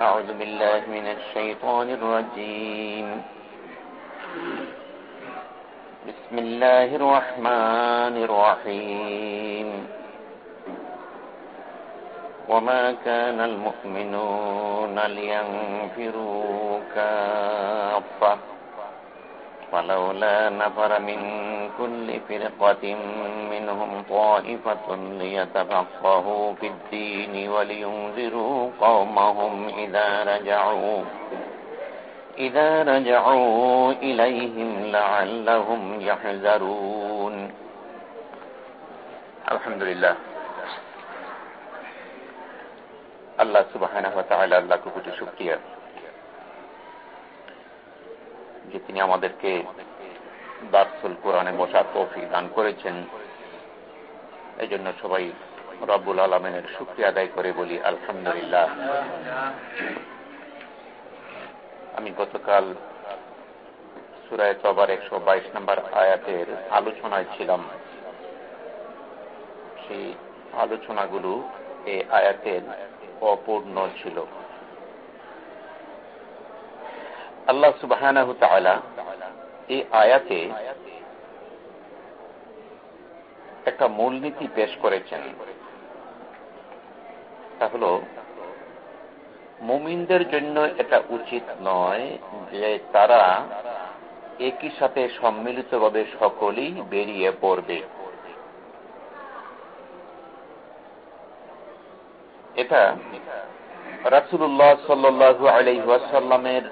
أعوذ بالله من الشيطان الرجيم. بسم الله الرحمن الرحيم. وما كان المؤمنون لينفروا كافة. فلولا نفر من كل فرقة منهم طائفة ليتفقهوا في الدين ولينذروا قومهم إذا رجعوا إذا رجعوا إليهم لعلهم يحذرون الحمد لله আল্লাহ সুবাহ আল্লাহ কুকুটি শুক্রিয়া যে তিনি আমাদেরকে দার্সুল কোরআনে বসার তৌফিক দান করেছেন। এই জন্য সবাই রব্বুল আলমের শুক্রিয়া আদায় করে বলি, আলহামদুলিল্লাহ। আমি গতকাল সুরায় তবার একশো বাইশ নম্বর আয়াতের আলোচনায় ছিলাম। সেই আলোচনাগুলো এই আয়াতের অপূর্ণ ছিল। আল্লাহ সুবাহ এই আয়াতে একটা মূলনীতি পেশ করেছেন। তা হল, মুমিনদের জন্য এটা উচিত নয় যে তারা একই সাথে সম্মিলিতভাবে সকলেই বেরিয়ে পড়বে। এটা রাসুল্লাহ সাল্লু আলাইসাল্লামের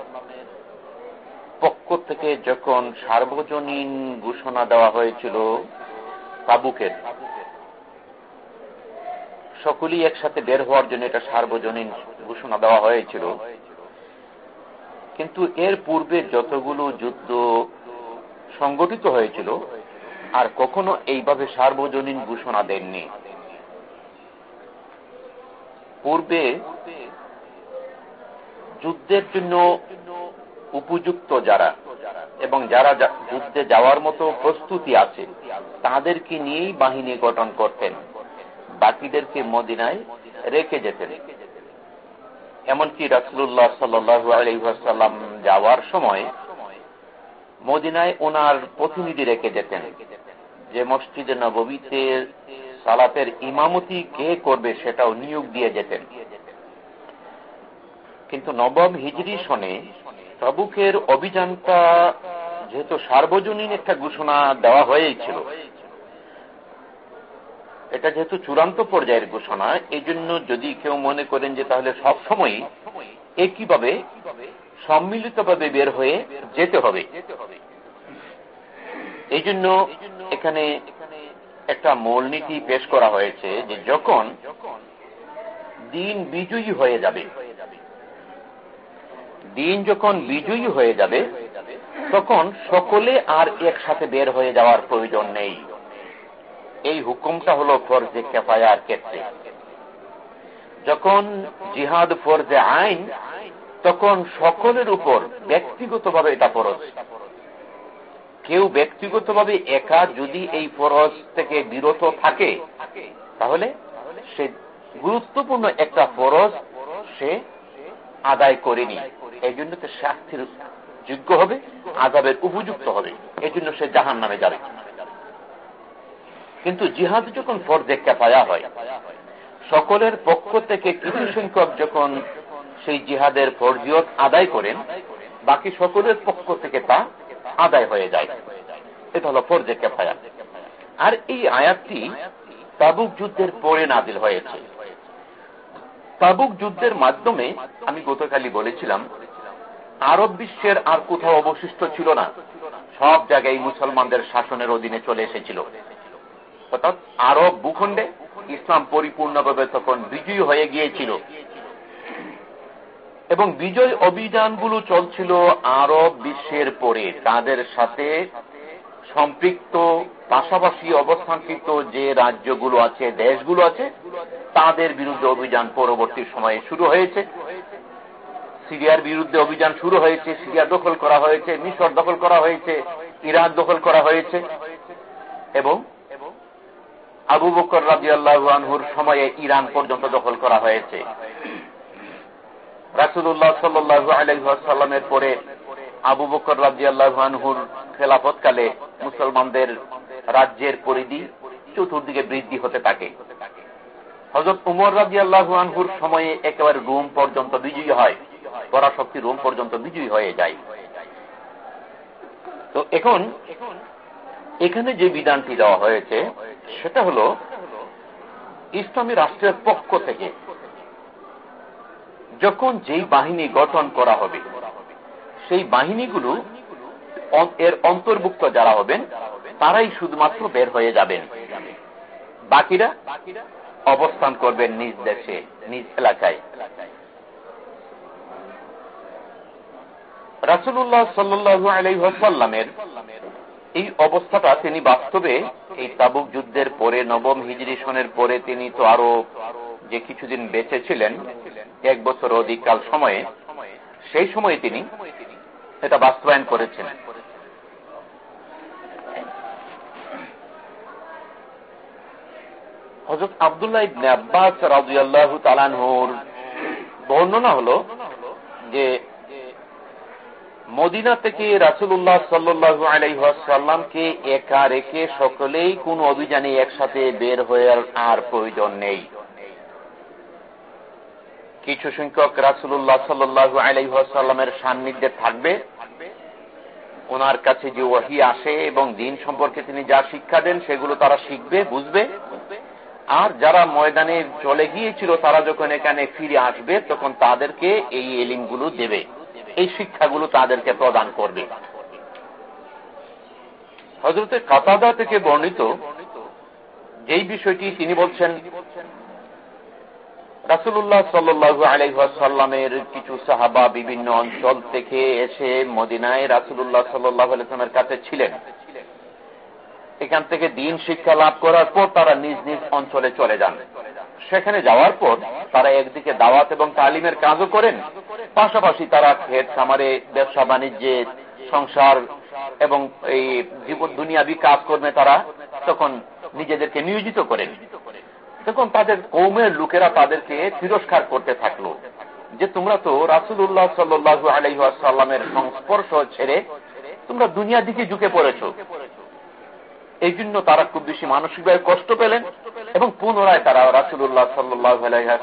পক্ষ থেকে যখন সার্বজনীন ঘোষণা দেওয়া হয়েছিল তাবুকের, সকলেই একসাথে বের হওয়ার জন্য এটা সার্বজনীন ঘোষণা দেওয়া হয়েছিল। কিন্তু এর পূর্বে যতগুলো যুদ্ধ সংগঠিত হয়েছিল, আর কখনো এইভাবে সার্বজনীন ঘোষণা দেননি। পূর্বে যুদ্ধের জন্য উপযুক্ত যারা এবং যারা যুদ্ধে যাওয়ার মতো প্রস্তুতি আছে, তাদেরকে নিয়েই বাহিনী গঠন করতেন। বাকিদেরকে মদিনায় রেখে যেতেন। এমনকি রাসুল্লাহ সাল্লু যাওয়ার সময় মদিনায় ওনার প্রতিনিধি রেখে যেতেন। যে মসজিদে নবীতে সালাতের ইমামতি কে করবে সেটাও নিয়োগ দিয়ে যেতেন। কিন্তু নবম হিজরি সনে তবুকের অভিযানটা যেহেতু সার্বজনীন একটা ঘোষণা দেওয়া হয়েছিল, এটা যেহেতু চূড়ান্ত পর্যায়ের ঘোষণা, এই জন্য যদি কেউ মনে করেন যে তাহলে সব সময় একইভাবে সম্মিলিতভাবে বের হয়ে যেতে হবে। এই জন্য এখানে একটা মূলনীতি পেশ করা হয়েছে যে যখন দিন বিজয়ী হয়ে যাবে দিন যখন বিজয়ী হয়ে যাবে, তখন সকলে আর একসাথে বের হয়ে যাওয়ার প্রয়োজন নেই। এই হুকুমটা হল ফরজে কেফায়ার ক্ষেত্রে। যখন জিহাদ ফরজে আইন, তখন সকলের উপর ব্যক্তিগতভাবে এটা ফরজ। কেউ ব্যক্তিগতভাবে একা যদি এই ফরজ থেকে বিরত থাকে, তাহলে সে গুরুত্বপূর্ণ একটা ফরজ সে আদায় করেনি। এই জন্য তো শাস্তির যোগ্য হবে আজাবের উপযুক্ত হবে। এই জন্য সে জাহান নামে যাবে। কিন্তু জিহাদ যখন ফরজে ক্যাপায়া হয়, সকলের পক্ষ থেকে কিছু সংখ্যক যখন সেই জিহাদের ফরজিয়ত আদায় করেন, বাকি সকলের পক্ষ থেকে তা আদায় হয়ে যায়। এটা হলো ফরজে ক্যাফায়া আর এই আয়াতটি তাবুক যুদ্ধের পরে নাজিল হয়েছে। তাবুক যুদ্ধের মাধ্যমে আমি গতকালই বলেছিলাম আরব বিশ্বের আর কোথাও অবশিষ্ট ছিল না। সব জায়গায় মুসলমানদের শাসনের অধীনে চলে এসেছিল। অর্থাৎ আরব ভূখণ্ডে ইসলাম পরিপূর্ণভাবে তখন বিজয়ী হয়ে গিয়েছিল। এবং বিজয় অভিযানগুলো চলছিল আরব বিশ্বের পরে। তাদের সাথে সম্পৃক্ত, পাশাপাশি অবস্থানকৃত যে রাজ্যগুলো আছে, দেশগুলো আছে, তাদের বিরুদ্ধে অভিযান পরবর্তী সময়ে শুরু হয়েছে। সিরিয়ার বিরুদ্ধে অভিযান শুরু হয়েছে, সিরিয়া দখল করা হয়েছে, মিশর দখল করা হয়েছে ইরাক দখল করা হয়েছে। এবং আবু বকর রাজি আল্লাহুর সময়ে ইরান পর্যন্ত দখল করা হয়েছে। রাসুল্লাহ সাল্লু আলহাসাল্লামের পরে আবু বকর রাজি আল্লাহুর খেলাফতকালে মুসলমানদের রাজ্যের পরিধি চতুর্দিকে বৃদ্ধি হতে থাকে। হজরত উমর রাজি আল্লাহুর সময়ে একেবারে রুম পর্যন্ত বিজয়ী হয়। পরাশক্তি রুম পর্যন্ত বিজয়ী হয়ে যায়। তো এখন এখানে যে বিধানটি দেওয়া হয়েছে, সেটা হল ইসলামী রাষ্ট্রের পক্ষ থেকে যখন যেই বাহিনী গঠন করা হবে, সেই বাহিনীগুলো এর অন্তর্ভুক্ত যারা হবেন, তারাই শুধুমাত্র বের হয়ে যাবেন। বাকিরা অবস্থান করবেন নিজ দেশে, নিজ এলাকায়। রাসুল্লাহ সাল্লু আলাইসাল্লামের এই অবস্থাটা তিনি বাস্তবে এই তাবুক যুদ্ধের পরে, নবম হিজরি সনের পরে তিনি তো আরও যে কিছুদিন বেঁচে ছিলেন, এক বছর অধিককাল সময়ে, সেই সময়ে তিনি এটা বাস্তবায়ন করেছেন। হজরত আবদুল্লাহ আব্বাস রাজু আল্লাহ তালানহুর বর্ণনা হল যে মদিনা থেকে রাসুল্লাহ সাল্লু আলাইসাল্লামকে একা রেখে সকলেই কোন অভিযানে একসাথে বের হয়ে আর প্রয়োজন নেই। কিছু সংখ্যক রাসুল্লাহ সাল্লু আলাইসাল্লামের সান্নিধ্যে থাকবে। ওনার কাছে যে ওয়াহি আসে এবং দিন সম্পর্কে তিনি যা শিক্ষা দেন সেগুলো তারা শিখবে, বুঝবে। আর যারা ময়দানে চলে গিয়েছিল তারা যখন এখানে ফিরে আসবে তখন তাদেরকে এই এলিমগুলো দেবে। এই শিক্ষাগুলো তাদেরকে প্রদান করবে। হজরতে কাতাদা থেকে বর্ণিত যেই বিষয়টি তিনি বলছেন রাসুল্লাহ সাল্লু আলাইসাল্লামের কিছু সাহাবা বিভিন্ন অঞ্চল থেকে এসে মদিনায় রাসুল্লাহ সাল্লাহ আলাইসলামের কাছে ছিলেন। এখান থেকে দিন শিক্ষা লাভ করার পর তারা নিজ নিজ অঞ্চলে চলে যান। সেখানে যাওয়ার পর তারা একদিকে দাওয়াত এবং তালিমের কাজও করেন পাশাপাশি তারা ক্ষেত খামারে, ব্যবসা বাণিজ্যে, সংসার এবং এই জীবন দুনিয়াবি কাজ কর্মে তারা তখন নিজেদেরকে নিয়োজিত করেন। তখন তাদের কৌমের লোকেরা তাদেরকে তিরস্কার করতে থাকল যে, তোমরা তো রাসুল্লাহ সাল্লু আলহাসাল্লামের সংস্পর্শ ছেড়ে তোমরা দুনিয়ার দিকে ঝুঁকে পড়েছ। এই জন্য তারা খুব বেশি মানসিকভাবে কষ্ট পেলেন এবং পুনরায় তারা রাসুল্লাহ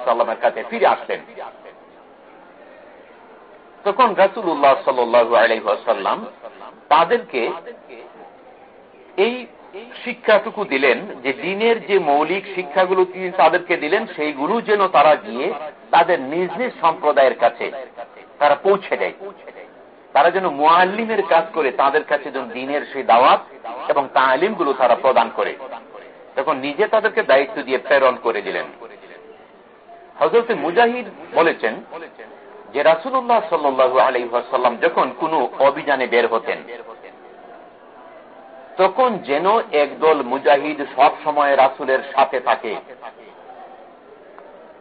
সাল্লামের কাছে ফিরে আসলেন। তখন রাসুল্লাহ সাল্লু আলাইসাল্লাম তাদেরকে এই শিক্ষাটুকু দিলেন যে দিনের যে মৌলিক শিক্ষাগুলো তিনি তাদেরকে দিলেন, সেইগুলো যেন তারা গিয়ে তাদের নিজ নিজ সম্প্রদায়ের কাছে তারা পৌঁছে দেয়। তারা যেন মোয়াল্লিমের কাজ করে, তাদের কাছে যেন দিনের সেই দাওয়াত এবং তালিমগুলো তারা প্রদান করে। তখন নিজে তাদেরকে দায়িত্ব দিয়ে প্রেরণ করে দিলেন। হজরত মুজাহিদ বলেছেন যে রাসুল্লাহ সাল্লু আলহাসাল্লাম যখন কোন অভিযানে বের হতেন, তখন যেন একদল মুজাহিদ সব সময় রাসুলের সাথে থাকে।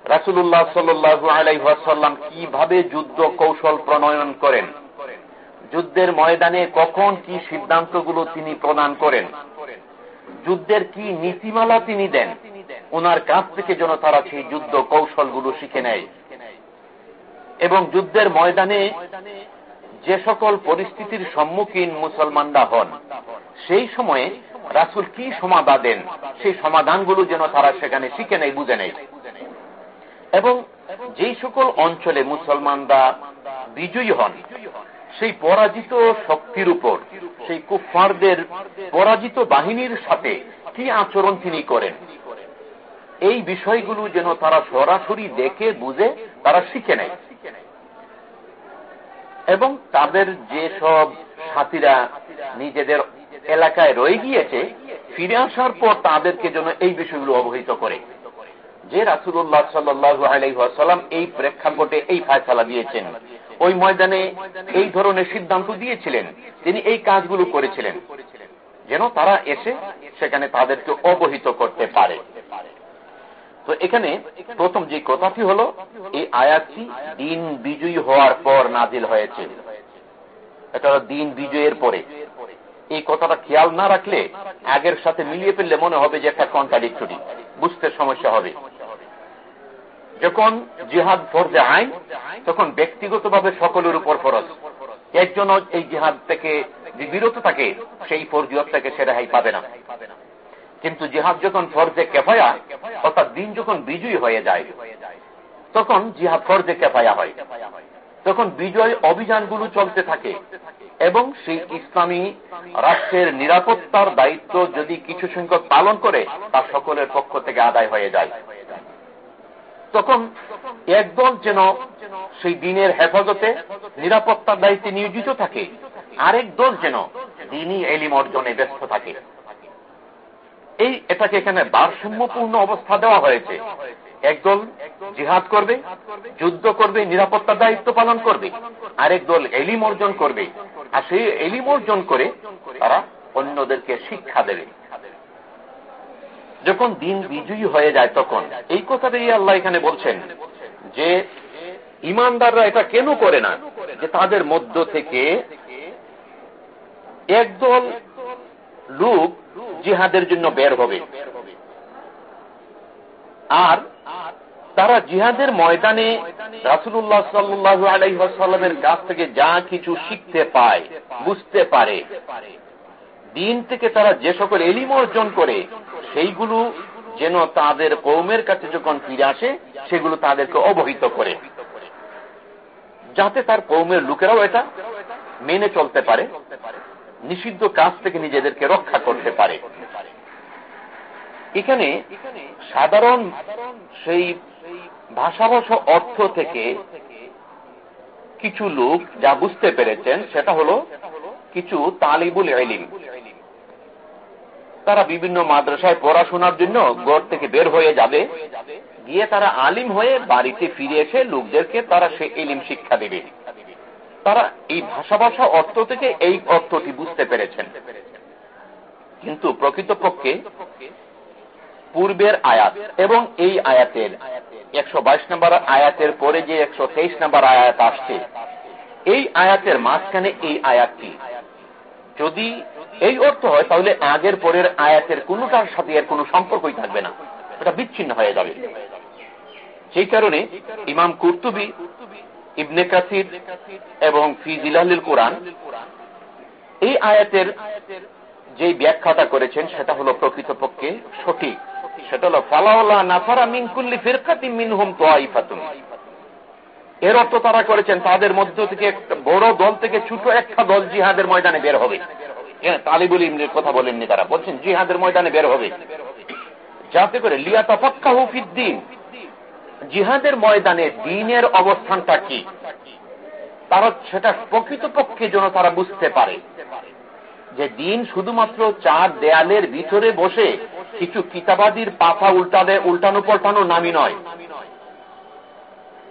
রাসুল্লাহ সাল্লু আলাইসাল্লাম কীভাবে যুদ্ধ কৌশল প্রণয়ন করেন, যুদ্ধের ময়দানে কখন কি সিদ্ধান্তগুলো তিনি প্রদান করেন, যুদ্ধের কি নীতিমালা তিনি দেন ওনার কাছ থেকে যেন তারা সেই যুদ্ধ কৌশলগুলো শিখে নেয়। এবং যুদ্ধের ময়দানে যে সকল পরিস্থিতির সম্মুখীন মুসলমানরা হন, সেই সময়ে রাসুল কি সমাধান দেন, সেই সমাধানগুলো যেন তারা সেখানে শিখে নেয়, বুঝে নেয়। এবং যেই সকল অঞ্চলে মুসলমানরা বিজয়ী হন, সেই পরাজিত শক্তির উপর, সেই কুফারদের পরাজিত বাহিনীর সাথে কি আচরণ তিনি করেন, এই বিষয়গুলো যেন তারা সরাসরি দেখে, বুঝে, তারা শিখে নেয়। এবং তাদের যে সব সাথীরা নিজেদের এলাকায় রয়ে গিয়েছে, ফিরে আসার পর তাদেরকে যেন এই বিষয়গুলো অবহিত করে। যে রাসুল্লাহ সাল্লু এই প্রেক্ষাপটে এই ফায়সালা দিয়েছেন। ওই ময়দানে এই ধরনের সিদ্ধান্ত দিয়েছিলেন। তিনি এই কাজগুলো করেছিলেন। যেন তারা এসে সেখানে তাদেরকে অবহিত করতে পারে। তো এখানে প্রথম যে কথাটি হল, এই আয়াতটি দিন বিজয়ী হওয়ার পর নাজিল হয়েছে। এটা দিন বিজয়ের পরে। এই কথাটা খেয়াল না রাখলে আগের সাথে মিলিয়ে ফেললে মনে হবে যে একটা কন্ট্রাডিক্টরি বুঝতে সমস্যা হবে। যখন জিহাদ ফরজে আইন, তখন ব্যক্তিগতভাবে সকলের উপর ফরজ। একজন এই জিহাদ থেকে যে বিরত থাকে, সেই ফরজিয়ত থেকে সে রেহাই পাবে না। কিন্তু জিহাদ যখন ফরজে কেফায়া, অর্থাৎ দিন যখন বিজয়ী হয়ে যায়, তখন জিহাদ ফরজে কেফায়া হয়। তখন বিজয় অভিযানগুলো চলতে থাকে এবং সেই ইসলামী রাষ্ট্রের নিরাপত্তার দায়িত্ব যদি কিছু সংখ্যক পালন করে, তা সকলের পক্ষ থেকে আদায় হয়ে যায়। তখন একদল যেন সেই দিনের হেফাজতে নিরাপত্তার দায়িত্বে নিয়োজিত থাকে, আরেক দল যেন দিনই এলিম অর্জনে ব্যস্ত থাকে। এই এটাকে এখানে ভারসাম্যপূর্ণ অবস্থা দেওয়া হয়েছে। একদল জিহাদ করবে, যুদ্ধ করবে, নিরাপত্তার দায়িত্ব পালন করবে, আরেক দল এলিম অর্জন করবে। আর সেই এলিম অর্জন করে তারা অন্যদেরকে শিক্ষা দেবে। যখন দিন বিজয়ী হয়ে যায় তখন, এই কথাটাই আল্লাহ এখানে বলছেন যে, ইমানদাররা এটা কেন করে না? যে তাদের মধ্য থেকে একদল লোক জিহাদের জন্য বের হবে। আর তারা জিহাদের ময়দানে রাসুল্লাহ সাল্লু আলাইসাল্লামের কাছ থেকে যা কিছু শিখতে পায়, বুঝতে পারে। দিন থেকে তারা যে সকল এলিম অর্জন করে, সেইগুলো যেন তাদের কৌমের কাছে যখন ফিরে আসে, সেগুলো তাদেরকে অবহিত করে। যাতে তার কৌমের লোকেরাও এটা মেনে চলতে পারে। নিষিদ্ধ কাজ থেকে নিজেদেরকে রক্ষা করতে পারে। এখানে সাধারণ সেই ভাষা ভাষা অর্থ থেকে কিছু লোক যা বুঝতে পেরেছেন, সেটা হলো কিছু তালিবুল এলিম তারা বিভিন্ন মাদ্রাসায় পড়াশোনার জন্য গড় থেকে বের হয়ে যাবে। গিয়ে তারা আলিম হয়ে বাড়িতে ফিরে এসে লোকদেরকে তারা সে এলিম শিক্ষা দেবে। তারা এই ভাষা ভাষা অর্থ থেকে এই অর্থটি বুঝতে পেরেছেন। কিন্তু প্রকৃতপক্ষে পূর্বের আয়াত এবং এই আয়াতের একশো বাইশ নম্বর আয়াতের পরে যে একশো তেইশ নম্বর আয়াত আসছে, এই আয়াতের মাঝখানে এই আয়াতটি। যদি এই অর্থ হয়, তাহলে আগের পরের আয়াতের কোনটার সাথে এর কোন সম্পর্কই থাকবে না। এটা বিচ্ছিন্ন হয়ে যাবে। সেই কারণে ইমাম কুর্তুবি ইবনে কাসির এবং ফিজিলালিল কোরআন, এই আয়াতের যে ব্যাখ্যাটা করেছেন, সেটা হলো প্রকৃতপক্ষে সঠিক। সেটা হলো নাফারা মিনকুল্লি ফিরকাতি এর অর্থ তারা করেছেন, তাদের মধ্য থেকে বড় দল থেকে ছোট একটা দল জিহাদের ময়দানে বের হবে। হ্যাঁ তালিবুল ইমনের কথা বলেননি তারা। বলছেন, জিহাদের ময়দানে বের হবে। যাতে করে লিয়া পাক্কা হুফিদ্দিন জিহাদের ময়দানে দিনের অবস্থানটা কি? তারা সেটা প্রকৃতপক্ষে যেন তারা বুঝতে পারে। যে দিন শুধুমাত্র চার দেয়ালের ভিতরে বসে কিছু কিতাবাদির পাতা উল্টালে, উল্টানো পাল্টানো নামি নয়।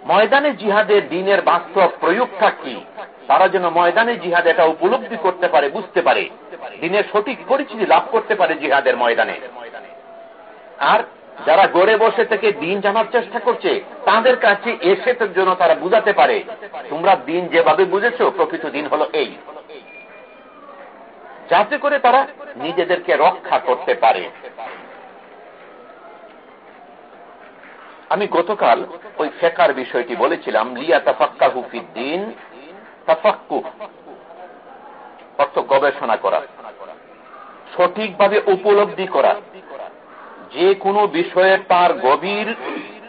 ময়দানে জিহাদের দিনের বাস্তব প্রয়োগটা কি? তারা যেন ময়দানে জিহাদ এটা উপলব্ধি করতে পারে, বুঝতে পারে। দিনের সঠিক পরিচিতি লাভ করতে পারে জিহাদের ময়দানে। আর যারা গড়ে বসে থেকে দিন জানার চেষ্টা করছে, তাদের কাছে এসে জন্য তারা বুঝাতে পারে। তোমরা দিন যেভাবে বুঝেছ, প্রকৃত দিন হলো এই। যাতে করে তারা নিজেদেরকে রক্ষা করতে পারে। আমি গতকাল ওই ফেকার বিষয়টি বলেছিলাম, লিয়া তাফাক্কা হুফিদ্দিন তাফাক্কু অর্থ গবেষণা করা। সঠিকভাবে উপলব্ধি করা। যে কোনো বিষয়ে তার গভীর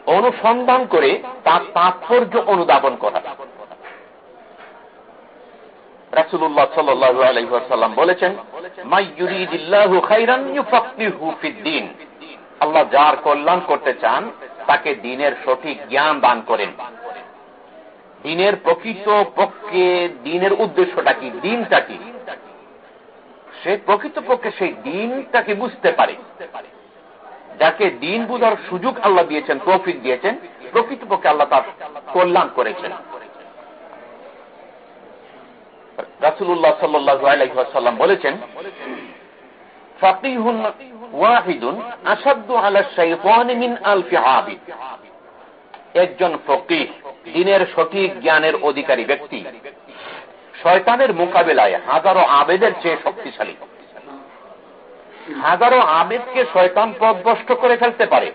অনুসন্ধান করে তার তাৎপর্য অনুধাবন করা। বলেছেন আল্লাহ যার কল্যাণ করতে চান, তাকে দিনের সঠিক জ্ঞান দান করেন। দিনের প্রকৃত পক্ষে দিনের উদ্দেশ্যটা কি, দিনটা কি? সে প্রকৃত পক্ষে সেই দিনটাকে বুঝতে পারে। যাকে দিন বুঝার সুযোগ আল্লাহ দিয়েছেন, তৌফিক দিয়েছেন, প্রকৃতপক্ষে আল্লাহ তার কল্যাণ করেছেন। রাসুল্লাহ সাল্লাম বলেছেন একজন ফকিহ, দিনের সঠিক জ্ঞানের অধিকারী ব্যক্তি, শয়তানের মোকাবেলায় হাজারো আবেদের চেয়ে শক্তিশালী। হাজারো আবেদকে শয়তান পদভষ্ট করে ফেলতে পারে।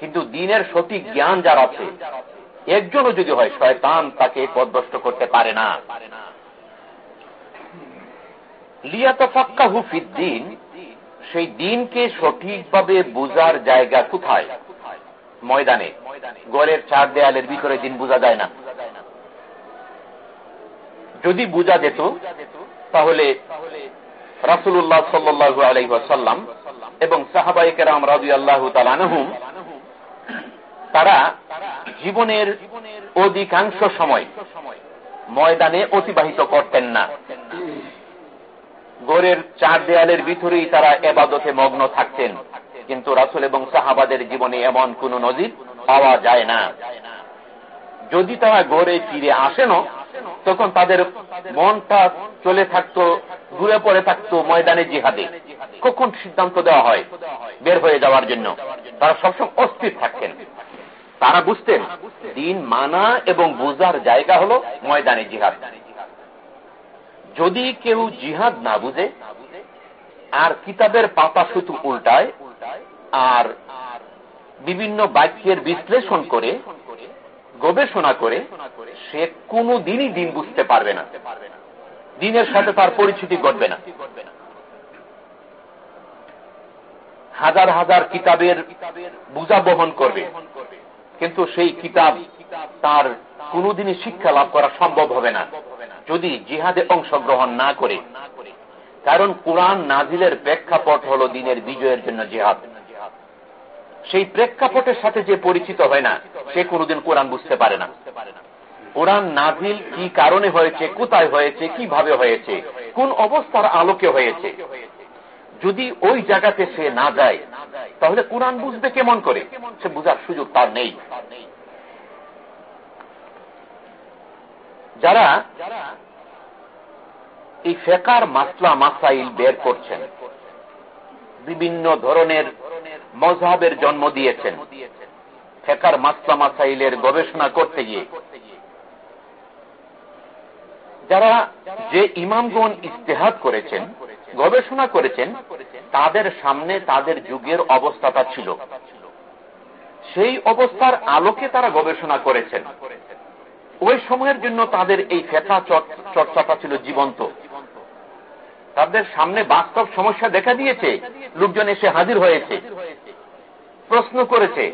কিন্তু দিনের সঠিক জ্ঞান যার আছে, একজনও যদি হয়, শয়তান তাকে পদভস্ত করতে পারে না। লিয়াতফাক্কাহু ফিদ্দিন সেই দিনকে সঠিকভাবে বুঝার জায়গা কোথায়? ময়দানে। গড়ের চার দেয়ালের ভিতরে দিন বোঝা যায় না। যদি বোঝা যেত, তাহলে রাসুল্লাহ সাল্লু আলহাসাল্লাম এবং সাহাবাইকেরাম রাজু আল্লাহ তালানহুম তারা জীবনের অধিকাংশ সময় ময়দানে অতিবাহিত করতেন না। গড়ের চার দেয়ালের ভিতরেই তারা এবাদতে মগ্ন থাকতেন, কিন্তু রাসুল এবং সাহাবাদের জীবনে এমন কোন নজির পাওয়া যায় না। যদি তারা গড়ে ফিরে আসেন তখন তাদের মনটা চলে থাকতো দূরে পড়ে থাকতো ময়দানে জিহাদে। কখন সিদ্ধান্ত দেওয়া হয়? বের হয়ে যাওয়ার জন্য। তারা সবসময় অস্থির থাকতেন। তারা বুঝতেন, দিন মানা এবং বুঝার জায়গা হল ময়দানে জিহাদ। যদি কেউ জিহাদ না বুঝে, আর কিতাবের পাতা শুধু উল্টায়, আর বিভিন্ন বাক্যের বিশ্লেষণ করে, গবেষণা করে সে কোনো দিনই দিন বুঝতে পারবে না। দিনের সাথে তার পরিচিতি ঘটবে না। হাজার হাজার কিতাবের বুঝা বহন করবে। কিন্তু সেই কিতাব তার কোনদিনই শিক্ষা লাভ করা সম্ভব হবে না। যদি জিহাদে অংশগ্রহণ না করে, কারণ কোরআন নাজিলের প্রেক্ষাপট হল দিনের বিজয়ের জন্য জিহাদ। সেই প্রেক্ষাপটের সাথে যে পরিচিত হয় না, সে কোনদিন কোরআন বুঝতে পারে না। কোরআন নাজিল কি কারণে হয়েছে, কোথায় হয়েছে, কীভাবে হয়েছে, কোন অবস্থার আলোকে হয়েছে? যদি ওই জায়গাতে সে না যায়, তাহলে কোরআন বুঝবে কেমন করে? সে বুঝার সুযোগ তার নেই। যারা এই ফেকার মাসলা, মাসাইল বের করছেন, বিভিন্ন ধরনের মজাবের জন্ম দিয়েছেন, ফেকার মাসলা, মাসাইলের গবেষণা করতে গিয়ে যারা যে ইমামগণ ইস্তেহাদ করেছেন, গবেষণা করেছেন, তাদের সামনে তাদের যুগের অবস্থাটা ছিল। সেই অবস্থার আলোকে তারা গবেষণা করেছেন। ওই সময়ের জন্য তাদের এই ফেকা চর্চাটা ছিল জীবন্ত। তাদের সামনে বাস্তব সমস্যা দেখা দিয়েছে। লোকজন এসে হাজির হয়েছে। প্রশ্ন করেছে।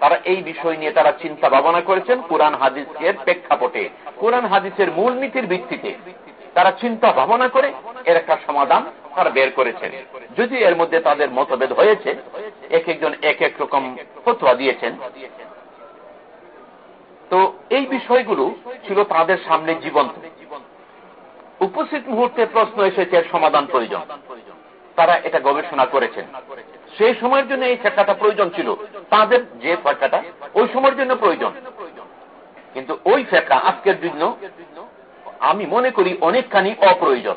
তারা এই বিষয় নিয়ে তারা চিন্তা ভাবনা করেছেন কোরআন হাদিসের প্রেক্ষাপটে। কোরআন হাদিসের মূলনীতির ভিত্তিতে তারা চিন্তা ভাবনা করে এর একটা সমাধান তারা বের করেছেন। যদি এর মধ্যে তাদের মতভেদ হয়েছে, এক একজন এক এক রকম ফতোয়া দিয়েছেন। তো এই বিষয়গুলো ছিল তাদের সামনে জীবন্ত। উপস্থিত মুহূর্তে প্রশ্ন এসেছে সমাধান প্রয়োজন। তারা এটা গবেষণা করেছেন। সেই সময়ের জন্য এই ফেকাটা প্রয়োজন ছিল। তাদের যে ফেকাটা ওই সময়ের জন্য প্রয়োজন। কিন্তু ওই ফেকা আজকের জন্য আমি মনে করি অনেকখানি অপ্রয়োজন।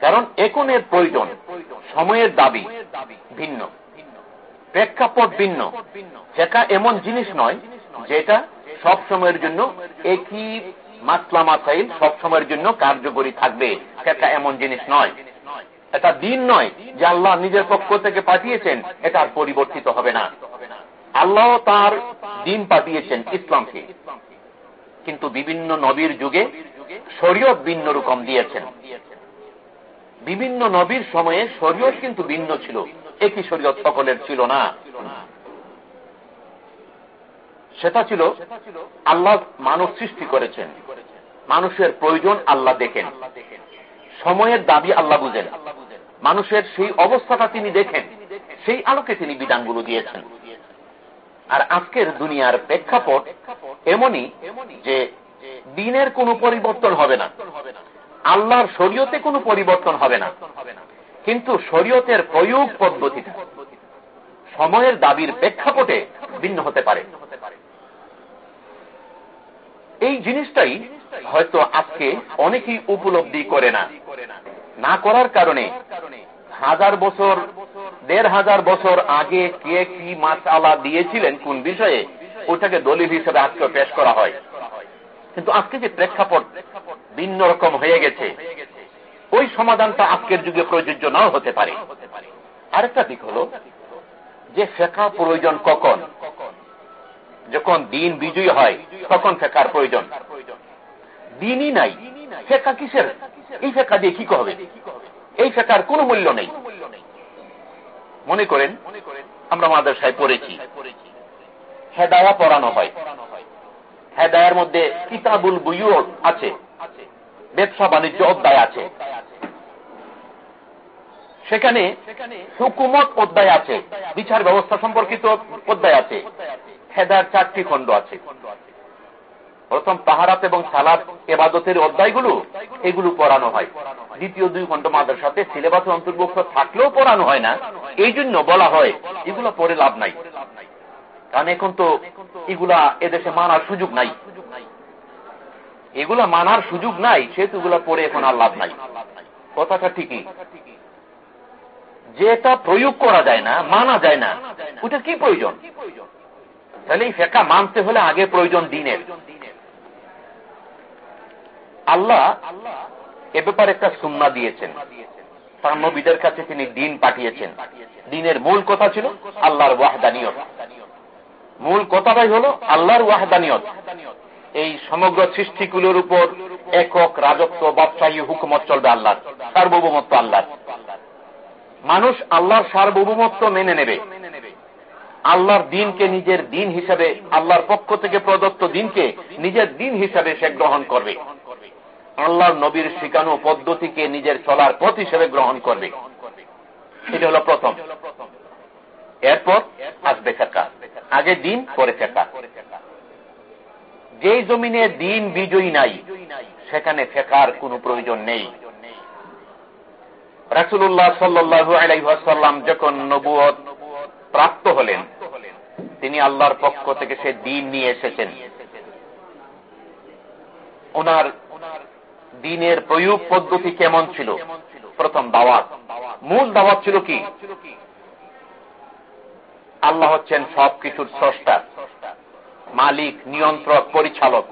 কারণ এখনের প্রয়োজন, সময়ের দাবি ভিন্ন। প্রেক্ষাপট ভিন্ন। ফেকা এমন জিনিস নয় যেটা সব সময়ের জন্য একই মাসলা মাসাইল সব সময়ের জন্য কার্যকরী থাকবে। ফেকা এমন জিনিস নয়। এটা দিন নয় যে আল্লাহ নিজের পক্ষ থেকে পাঠিয়েছেন, এটা আর পরিবর্তিত হবে না। আল্লাহ তার দিন পাঠিয়েছেন ইসলামকে। কিন্তু বিভিন্ন নবীর যুগে শরীয়ত ভিন্ন রকম দিয়েছেন। বিভিন্ন নবীর সময়ে শরীয়ত কিন্তু ভিন্ন ছিল, একই শরীয়ত সকলের ছিল না। সেটা ছিল আল্লাহ মানব সৃষ্টি করেছেন। মানুষের প্রয়োজন আল্লাহ দেখেন। সময়ের দাবি আল্লাহ বুঝেন। মানুষের সেই অবস্থাটা তিনি দেখেন, সেই আলোকে তিনি বিধানগুলো দিয়েছেন। আর আজকের দুনিয়ার প্রেক্ষাপট এমনই যে দিনের কোনো পরিবর্তন হবে না, আল্লাহর শরীয়তে কোনো পরিবর্তন হবে না। কিন্তু শরীয়তের প্রয়োগ পদ্ধতিটা সময়ের দাবির প্রেক্ষাপটে ভিন্ন হতে পারে। এই জিনিসটাই হয়তো আজকে অনেকেই উপলব্ধি করে না। না করার কারণে হাজার বছর, দেড় হাজার বছর আগে কে কি মাস আলা দিয়েছিলেন কোন বিষয়ে, ওটাকে দলিল হিসেবে আজকে পেশ করা হয়। কিন্তু আজকে যে প্রেক্ষাপট ভিন্ন রকম হয়ে গেছে, ওই সমাধানটা আজকের যুগে প্রযোজ্য নাও হতে পারে। আরেকটা দিক হল যে ফেকা প্রয়োজন কখন? যখন দিন বিজয়ী হয়, তখন ফেকার প্রয়োজন। দিনই নাই ফেকা কিসের? এই ফেকা দিয়ে কি হবে এই ফেকার কোনো মূল্য নেই। মনে করেন, আমরা মাদ্রাসায় পড়েছি। হেদায়া পড়ানো হয়। হেদায়ার মধ্যে কিতাবুল বুয়ু আছে। ব্যবসা বাণিজ্য অধ্যায় আছে। সেখানে হুকুমত অধ্যায় আছে। বিচার ব্যবস্থা সম্পর্কিত অধ্যায় আছে। হেদার চারটি খণ্ড আছে। প্রথম তাহারাত এবং সালাদ এবাদতের অধ্যায়গুলো এগুলো পড়ানো হয়। দ্বিতীয় দুই খণ্ড সাথে সিলেবাসে অন্তর্ভুক্ত থাকলেও পড়ানো হয় না। এই জন্য বলা হয়, এগুলো পড়ে লাভ নাই। কারণ এখন তো এগুলা এদেশে মানার সুযোগ নাই। এগুলা মানার সুযোগ নাই, সেহেতু এগুলা পড়ে এখন আর লাভ নাই। কথাটা ঠিকই। যেটা প্রয়োগ করা যায় না, মানা যায় না ওটা কি প্রয়োজন? তাহলে এই ফেকা মানতে হলে আগে প্রয়োজন দিনের। আল্লাহ এ ব্যাপারে একটা সুন্না দিয়েছেন। তার নবীদের কাছে তিনি দিন পাঠিয়েছেন। দিনের মূল কথা ছিল আল্লাহর ওয়াহদানিয়ত। মূল কথাটাই হল আল্লাহর ওয়াহদানিয়ত। এই সমগ্র সৃষ্টিগুলোর উপর একক রাজত্ব বাদশাহী হুকুমত চলবে আল্লাহ সার্বভৌমত্ব আল্লাহ মানুষ আল্লাহর সার্বভৌমত্ব মেনে নেবে। আল্লাহর দিনকে নিজের দিন হিসাবে, আল্লাহর পক্ষ থেকে প্রদত্ত দিনকে নিজের দিন হিসাবে সে গ্রহণ করবে। আল্লাহর নবীর শিখানো পদ্ধতিকে নিজের চলার পথ হিসেবে গ্রহণ করবে। এটা হলো প্রথম। এরপর আসবে ফেকা আগে দিন, পরে ফেকা যেই জমিনে দিন বিজয়ী নাই, সেখানে ফেকার কোনো প্রয়োজন নেই। রাসুল্লাহ সাল্লু যখন নবুয় প্রাপ্ত হলেন, তিনি আল্লাহর পক্ষ থেকে সে দিন নিয়ে এসেছেন। ওনার দিনের প্রয়োগ পদ্ধতি কেমন ছিল? প্রথম দাওয়াত। মূল দাওয়াত ছিল কি? আল্লাহ হচ্ছেন সবকিছুর স্রষ্টা, মালিক, নিয়ন্ত্রক, পরিচালক।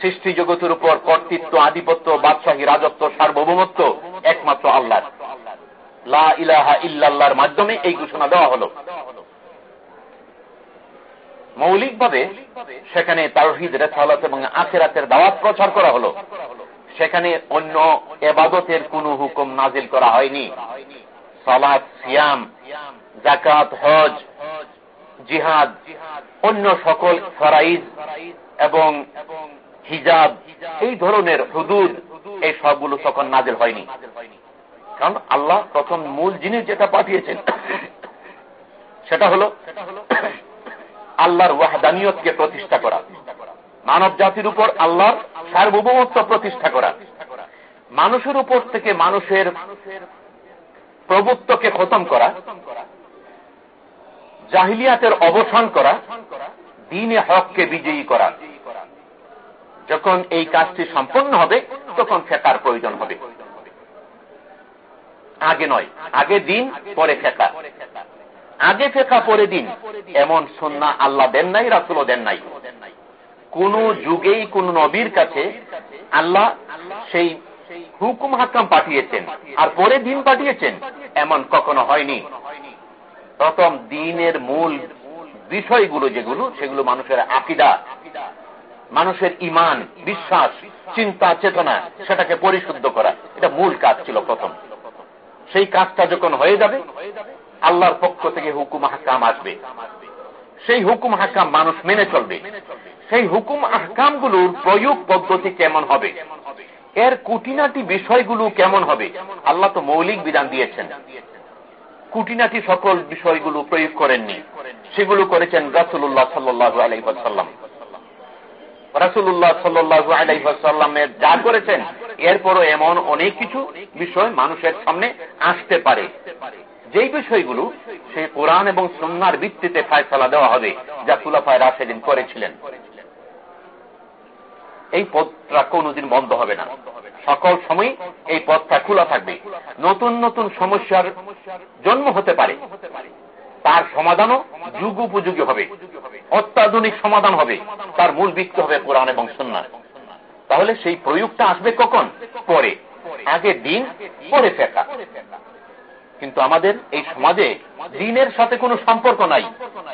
সৃষ্টি জগতের উপর কর্তৃত্ব, আধিপত্য, বাদশাহী, রাজত্ব, সার্বভৌমত্ব একমাত্র আল্লাহ লা ইলাহা ইল্লাল্লাহর মাধ্যমে এই ঘোষণা দেওয়া হল। মৌলিকভাবে সেখানে তাওহিদ, রেসালত এবং আখেরাতের দাওয়াত প্রচার করা হলো। সেখানে অন্য এবাদতের কোন হুকুম নাজিল করা হয়নি। সালাদ সিয়াম জাকাত হজ, জিহাদ, অন্য সকল ফরাইজ এবং হিজাব, এই ধরনের হুদুদ, এই সবগুলো তখন নাজেল হয়নি। কারণ আল্লাহ প্রথম মূল জিনিস যেটা পাঠিয়েছেন, সেটা হল আল্লাহর ওয়াহদানিয়তকে প্রতিষ্ঠা করা। মানব জাতির উপর আল্লাহর সার্বভৌমত্ব প্রতিষ্ঠা করা। মানুষের উপর থেকে মানুষের প্রভুত্বকে খতম করা। জাহিলিয়াতের অবসান করা। দিনে হককে বিজয়ী করা। যখন এই কাজটি সম্পন্ন হবে, তখন ফেকার প্রয়োজন হবে। আগে নয়, আগে দিন, পরে ফেকা। আগে ফেকা পরে দিন। এমন সন্না আল্লাহ দেন নাই রাসুল দেন নাই। কোন যুগেই কোন নবীর কাছে আল্লাহ সেই হুকুম হাকাম পাঠিয়েছেন আর পরে দিন পাঠিয়েছেন, এমন কখনো হয়নি। প্রথম দিনের মূল বিষয়গুলো যেগুলো, সেগুলো মানুষের আকিদা, মানুষের ইমান, বিশ্বাস, চিন্তা, চেতনা, সেটাকে পরিশুদ্ধ করা। এটা মূল কাজ ছিল প্রথম। সেই কাজটা যখন হয়ে যাবে আল্লাহর পক্ষ থেকে হুকুম হাকাম আসবে। সেই হুকুম হাকাম মানুষ মেনে চলবে। সেই হুকুম আহকামগুলোর প্রয়োগ পদ্ধতি কেমন হবে? এর কুটিনাটি বিষয়গুলো কেমন হবে? আল্লাহ তো মৌলিক বিধান দিয়েছেন। কুটিনাটি সকল বিষয়গুলো প্রয়োগ করেননি। সেগুলো করেছেন রাসুল্লাহ সাল্লু আলাইসাল্লাম রাসুল্লাহ সাল্লু আলাইসাল্লামের যা করেছেন, এরপরও এমন অনেক কিছু বিষয় মানুষের সামনে আসতে পারে। যেই বিষয়গুলো সে কোরআন এবং সন্ন্যার ভিত্তিতে ফায়সলা দেওয়া হবে, যা তুলাফায় রাশেদিন করেছিলেন। এই পথটা কোনদিন বন্ধ হবে না। সকল সময় এই পথটা খোলা থাকবে। নতুন নতুন সমস্যার জন্ম হতে পারে। তার সমাধানও যুগ উপযোগী হবে। অত্যাধুনিক সমাধান হবে। তার মূল ভিত্তি হবে কোরআন এবং সন্ন্যাস তাহলে সেই প্রয়োগটা আসবে কখন? পরে। আগে দিন, পরে ফেকা কিন্তু আমাদের এই সমাজে দিনের সাথে কোনো সম্পর্ক নাই,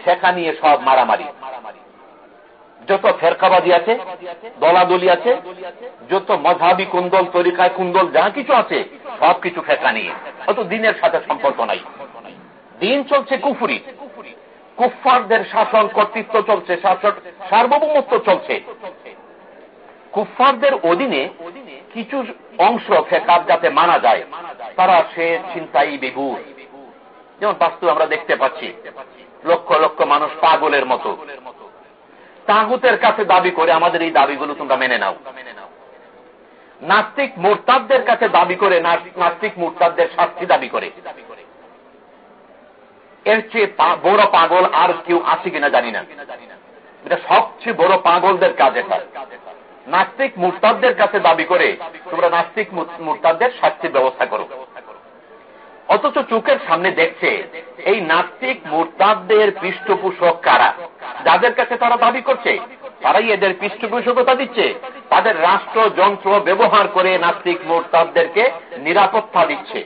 শেখা নিয়ে সব মারামারি। যত ফেরকাবাদী আছে, দলাদলি আছে, যত মজাবি কুন্দল তরিকায় কুন্দল যা কিছু আছে, সব কিছু ফেকা নিয়ে। অত দিনের সাথে সম্পর্ক নাই। দিন চলছে কুফুরি। কুফারদের শাসন, কর্তৃত্ব চলছে শাসক সার্বভৌমত্ব চলছে। কুফারদের অধীনে কিছু অংশ ফেকার যাতে মানা যায়, তারা সে চিন্তাই বিভূর যেমন বাস্তু আমরা দেখতে পাচ্ছি, লক্ষ লক্ষ মানুষ পাগলের মতো। তাগুতের কাছে দাবি করে আমাদের এই দাবিগুলো তোমরা মেনে নাও। নাস্তিক মোরতাদদের কাছে দাবি করে নাস্তিক মোরতাদদের শাস্তি দাবি করে। এর চেয়ে বড় পাগল আর কেউ আছে কিনা জানি না। এটা সবচেয়ে বড় পাগলদের কাজ এটা। নাস্তিক মুরতাদদের কাছে দাবি করে তোমরা নাস্তিক মুরতাদদের শাস্তির ব্যবস্থা করো। অথচ চোখের সামনে দেখছে এই নাস্তিক মুরতাদদের পৃষ্ঠপোষক কারা? যাদের কাছে তারা দাবি করছে, তারাই এদের পৃষ্ঠপোষকতা দিচ্ছে। তাদের রাষ্ট্র, যন্ত্র ব্যবহার করে নাস্তিক মোরতাদদেরকে নিরাপত্তা দিচ্ছে।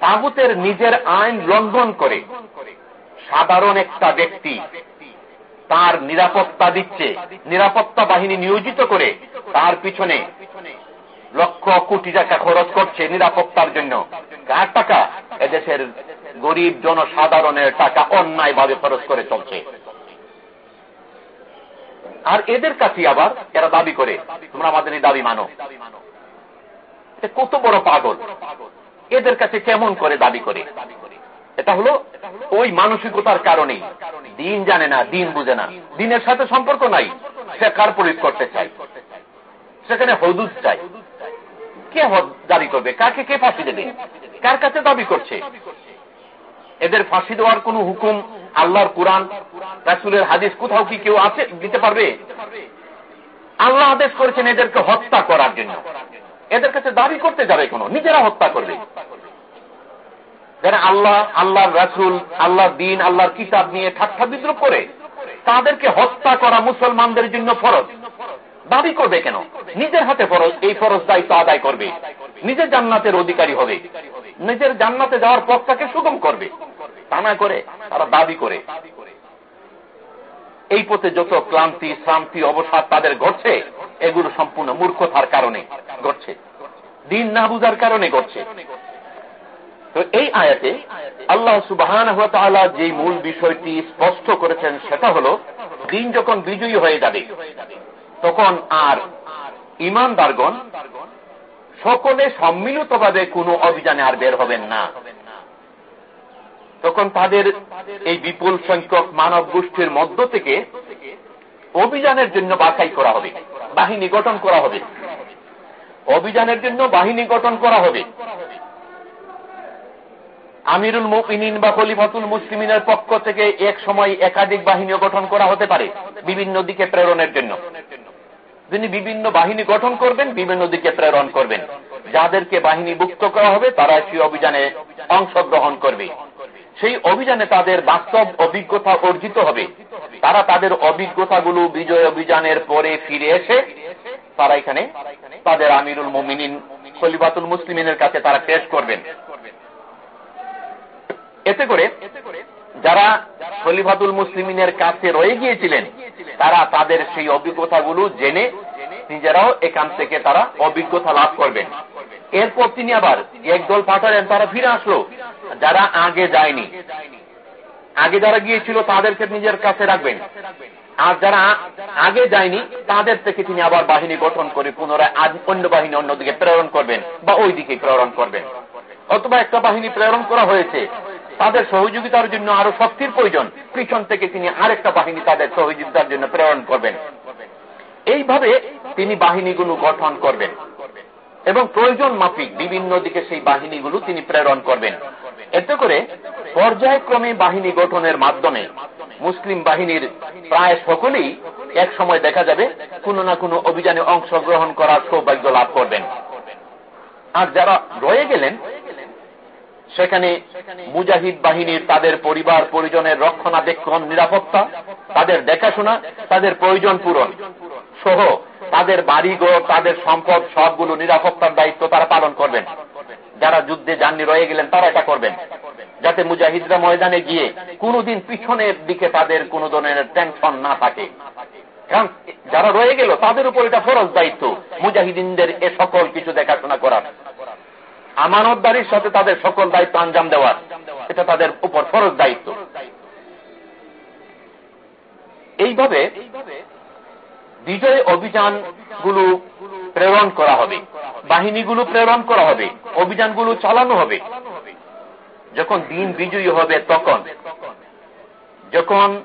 তাগুতের নিজের আইন লঙ্ঘন করে সাধারণ একটা ব্যক্তি তার নিরাপত্তা দিচ্ছে। নিরাপত্তা বাহিনী নিয়োজিত করে তার পিছনে লক্ষ কোটি টাকা খরচ করছে নিরাপত্তার জন্য। কার টাকা এদেশের গরিব জনসাধারণের টাকা অন্যায় ভাবে খরচ করে চলছে। আর এদের কাছে আবার এরা দাবি করে, তোমরা আমাদের এই দাবি মানো। কত বড় পাগল। এদের কাছে কেমন করে দাবি করে? এটা হলো ওই মানসিকতার কারণে। দিন জানে না, দিন বুঝে না। দিনের সাথে সম্পর্ক নাই, সে কার প্রয়োগ করতে চাই সেখানে হদুদ চাই কে দাবি করবে? কাকে কে ফাঁসি দেবে? কার কাছে দাবি করছে? এদের ফাঁসি দেওয়ার কোন হুকুম আল্লাহর কোরআন, রাসুলের হাদিস কোথাও কি কেউ আছে, দিতে পারবে? আল্লাহ আদেশ করেছেন এদেরকে হত্যা করার জন্য। এদের কাছে দাবি করতে যাবে কোনো, নিজেরা হত্যা করবে। যারা আল্লাহ, আল্লাহর রাসুল, আল্লাহর দিন, আল্লাহর কিতাব নিয়ে ঠাট্টা বিদ্রোহ করে। তাদেরকে হত্যা করা মুসলমানদের জন্য ফরজ। দাবি করবে কেন? নিজের হাতে ফরজ, এই ফরজ দায়িত্ব আদায় করবে। নিজের জান্নাতের অধিকারী হবে। নিজের জান্নাতে যাওয়ার পথটাকে সুগম করবে। তা না করে তারা দাবি করে। এই পথে যত ক্লান্তি, শ্রান্তি, অবসাদ তাদের ঘটছে, এগুলো সম্পূর্ণ মূর্খতার কারণে ঘটছে। দিন না বুঝার কারণে ঘটছে। তো এই আয়াতে আল্লাহ সুবাহান যে মূল বিষয়টি স্পষ্ট করেছেন সেটা হল, দিন যখন বিজয়ী হয়ে যাবে, তখন আর ইমানদারগণ সকলে সম্মিলিতভাবে কোনো অভিযানে আর বের হবেন না। তখন তাদের এই বিপুল সংখ্যক মানব গোষ্ঠীর মধ্য থেকে অভিযানের জন্য বাছাই করা হবে, বাহিনী গঠন করা হবে। অভিযানের জন্য বাহিনী গঠন করা হবে। আমিরুল মুমিনিন বা খলিফাতুল মুসলিমিনের পক্ষ থেকে এক সময় একাধিক বাহিনী গঠন করা হতে পারে বিভিন্ন দিকে প্রেরণের জন্য। তিনি বিভিন্ন বাহিনী গঠন করবেন, বিভিন্ন দিকে প্রেরণ করবেন। যাদেরকে বাহিনী মুক্ত করা হবে তারা সেই অভিযানে অংশগ্রহণ করবে। সেই অভিযানে তাদের বাস্তব অভিজ্ঞতা অর্জিত হবে। তারা তাদের অভিজ্ঞতাগুলো বিজয় অভিযানের পরে ফিরে এসে তারা এখানে তাদের আমিরুল মোমিনিন, খলিফাতুল মুসলিমিনের কাছে তারা পেশ করবেন। এতে করে যারা খলিফাতুল মুসলিমিনের কাছে রয়ে গিয়েছিলেন, তারা তাদের সেই অভিজ্ঞতাগুলো জেনে নিজেরাও এখান থেকে তারা অভিজ্ঞতা লাভ করবেন। এরপর তিনি আবার একদল পাঠালেন, তারা ফিরে আসলো। যারা আগে যায়নি, আগে যারা গিয়েছিল তাদেরকে নিজের কাছে রাখবেন। আর যারা আগে যায়নি, তাদের থেকে তিনি আবার বাহিনী গঠন করে পুনরায় অন্য বাহিনী অন্যদিকে প্রেরণ করবেন বা ওই দিকে প্রেরণ করবেন। অথবা একটা বাহিনী প্রেরণ করা হয়েছে তাদের সহযোগিতার জন্য আরও শক্তির প্রয়োজন। পিছন থেকে তিনি আরেকটা বাহিনী তাদের সহযোগিতার জন্য প্রেরণ করবেন। এইভাবে তিনি বাহিনীগুলো গঠন করবেন। এবং প্রয়োজন মাফিক বিভিন্ন দিকে সেই বাহিনীগুলো তিনি প্রেরণ করবেন। এতে করে পর্যায়ক্রমে বাহিনী গঠনের মাধ্যমে মুসলিম বাহিনীর প্রায় সকলেই এক সময় দেখা যাবে কোনো না কোনো অভিযানে অংশগ্রহণ করার সৌভাগ্য লাভ করবেন। আর যারা রয়ে গেলেন সেখানে মুজাহিদ বাহিনীর তাদের পরিবার পরিজনের রক্ষণাবেক্ষণ, নিরাপত্তা, তাদের দেখাশোনা, তাদের প্রয়োজন পূরণ সহ তাদের বাড়িঘর, তাদের সম্পদ সবগুলো নিরাপত্তার দায়িত্ব তারা পালন করবেন। যারা যুদ্ধে যাননি রয়ে গেলেন, তারা এটা করবেন। যাতে মুজাহিদরা ময়দানে গিয়ে কোনোদিন পিছনের দিকে তাদের কোন ধরনের টেনশন না থাকে। কারণ যারা রয়ে গেল, তাদের উপর এটা ফরজ দায়িত্ব। মুজাহিদিনদের এ সকল কিছু দেখাশোনা করার। আমানতদারির সাথে তাদের সকল দায়িত্ব আঞ্জাম দেওয়ার। এটা তাদের উপর ফরজ দায়িত্ব। এইভাবে বিজয় অভিযানগুলো প্রেরণ করা হবে। বাহিনীগুলো প্রেরণ করা হবে। অভিযানগুলো চালানো হবে। যখন দিন বিজয়ী হবে তখন। যখন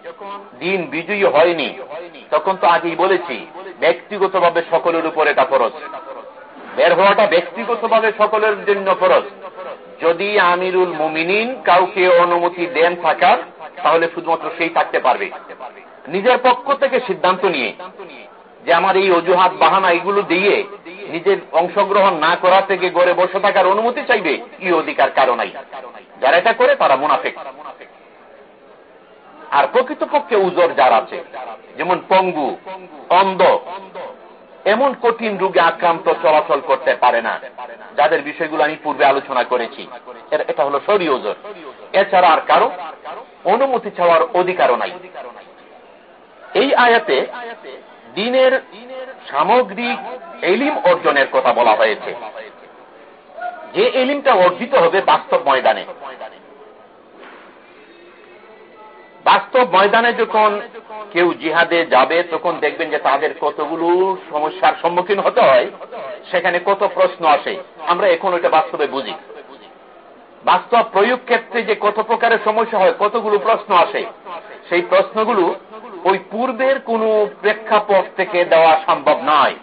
দিন বিজয়ী হয়নি, তখন তো আগেই বলেছি, ব্যক্তিগতভাবে সকলের উপর এটা ফরজ। বের হওয়াটা ব্যক্তিগতভাবে সকলের জন্য ফরজ। যদি আমিরুল মুমিনিন কাউকে অনুমতি দেন থাকার, তাহলে শুধুমাত্র সেই থাকতে পারবে। নিজের পক্ষ থেকে সিদ্ধান্ত নিয়ে যে আমার এই অজুহাত, বাহানা এগুলো দিয়ে নিজের অংশগ্রহণ না করা থেকে গড়ে বসে থাকার অনুমতি চাইবে কি অধিকার কারও নাই। যারা এটা করে, তারা মুনাফেক। আর প্রকৃতপক্ষে উজর যার আছে, যেমন পঙ্গু, অন্ধ এমন কঠিন রোগে আক্রান্ত চলাচল করতে পারে না। যাদের বিষয়গুলো আমি পূর্বে আলোচনা করেছি। এটা হলো সরি ওজর এছাড়া আর কারও অনুমতি চাওয়ার অধিকারও নাই। এই আয়াতে দিনের সামগ্রিক এলিম অর্জনের কথা বলা হয়েছে। যে এলিমটা অর্জিত হবে বাস্তব ময়দানে। বাস্তব ময়দানে যখন কেউ জিহাদে যাবে, তখন দেখবেন যে তাদের কতগুলো সমস্যার সম্মুখীন হতে হয়, সেখানে কত প্রশ্ন আসে। আমরা এখন ওইটা বাস্তবে বুঝি। বাস্তব প্রয়োগ ক্ষেত্রে যে কত প্রকারের সমস্যা হয়, কতগুলো প্রশ্ন আসে, সেই প্রশ্নগুলো ওই পূর্বের কোন প্রেক্ষাপট থেকে দেওয়া সম্ভব নয়।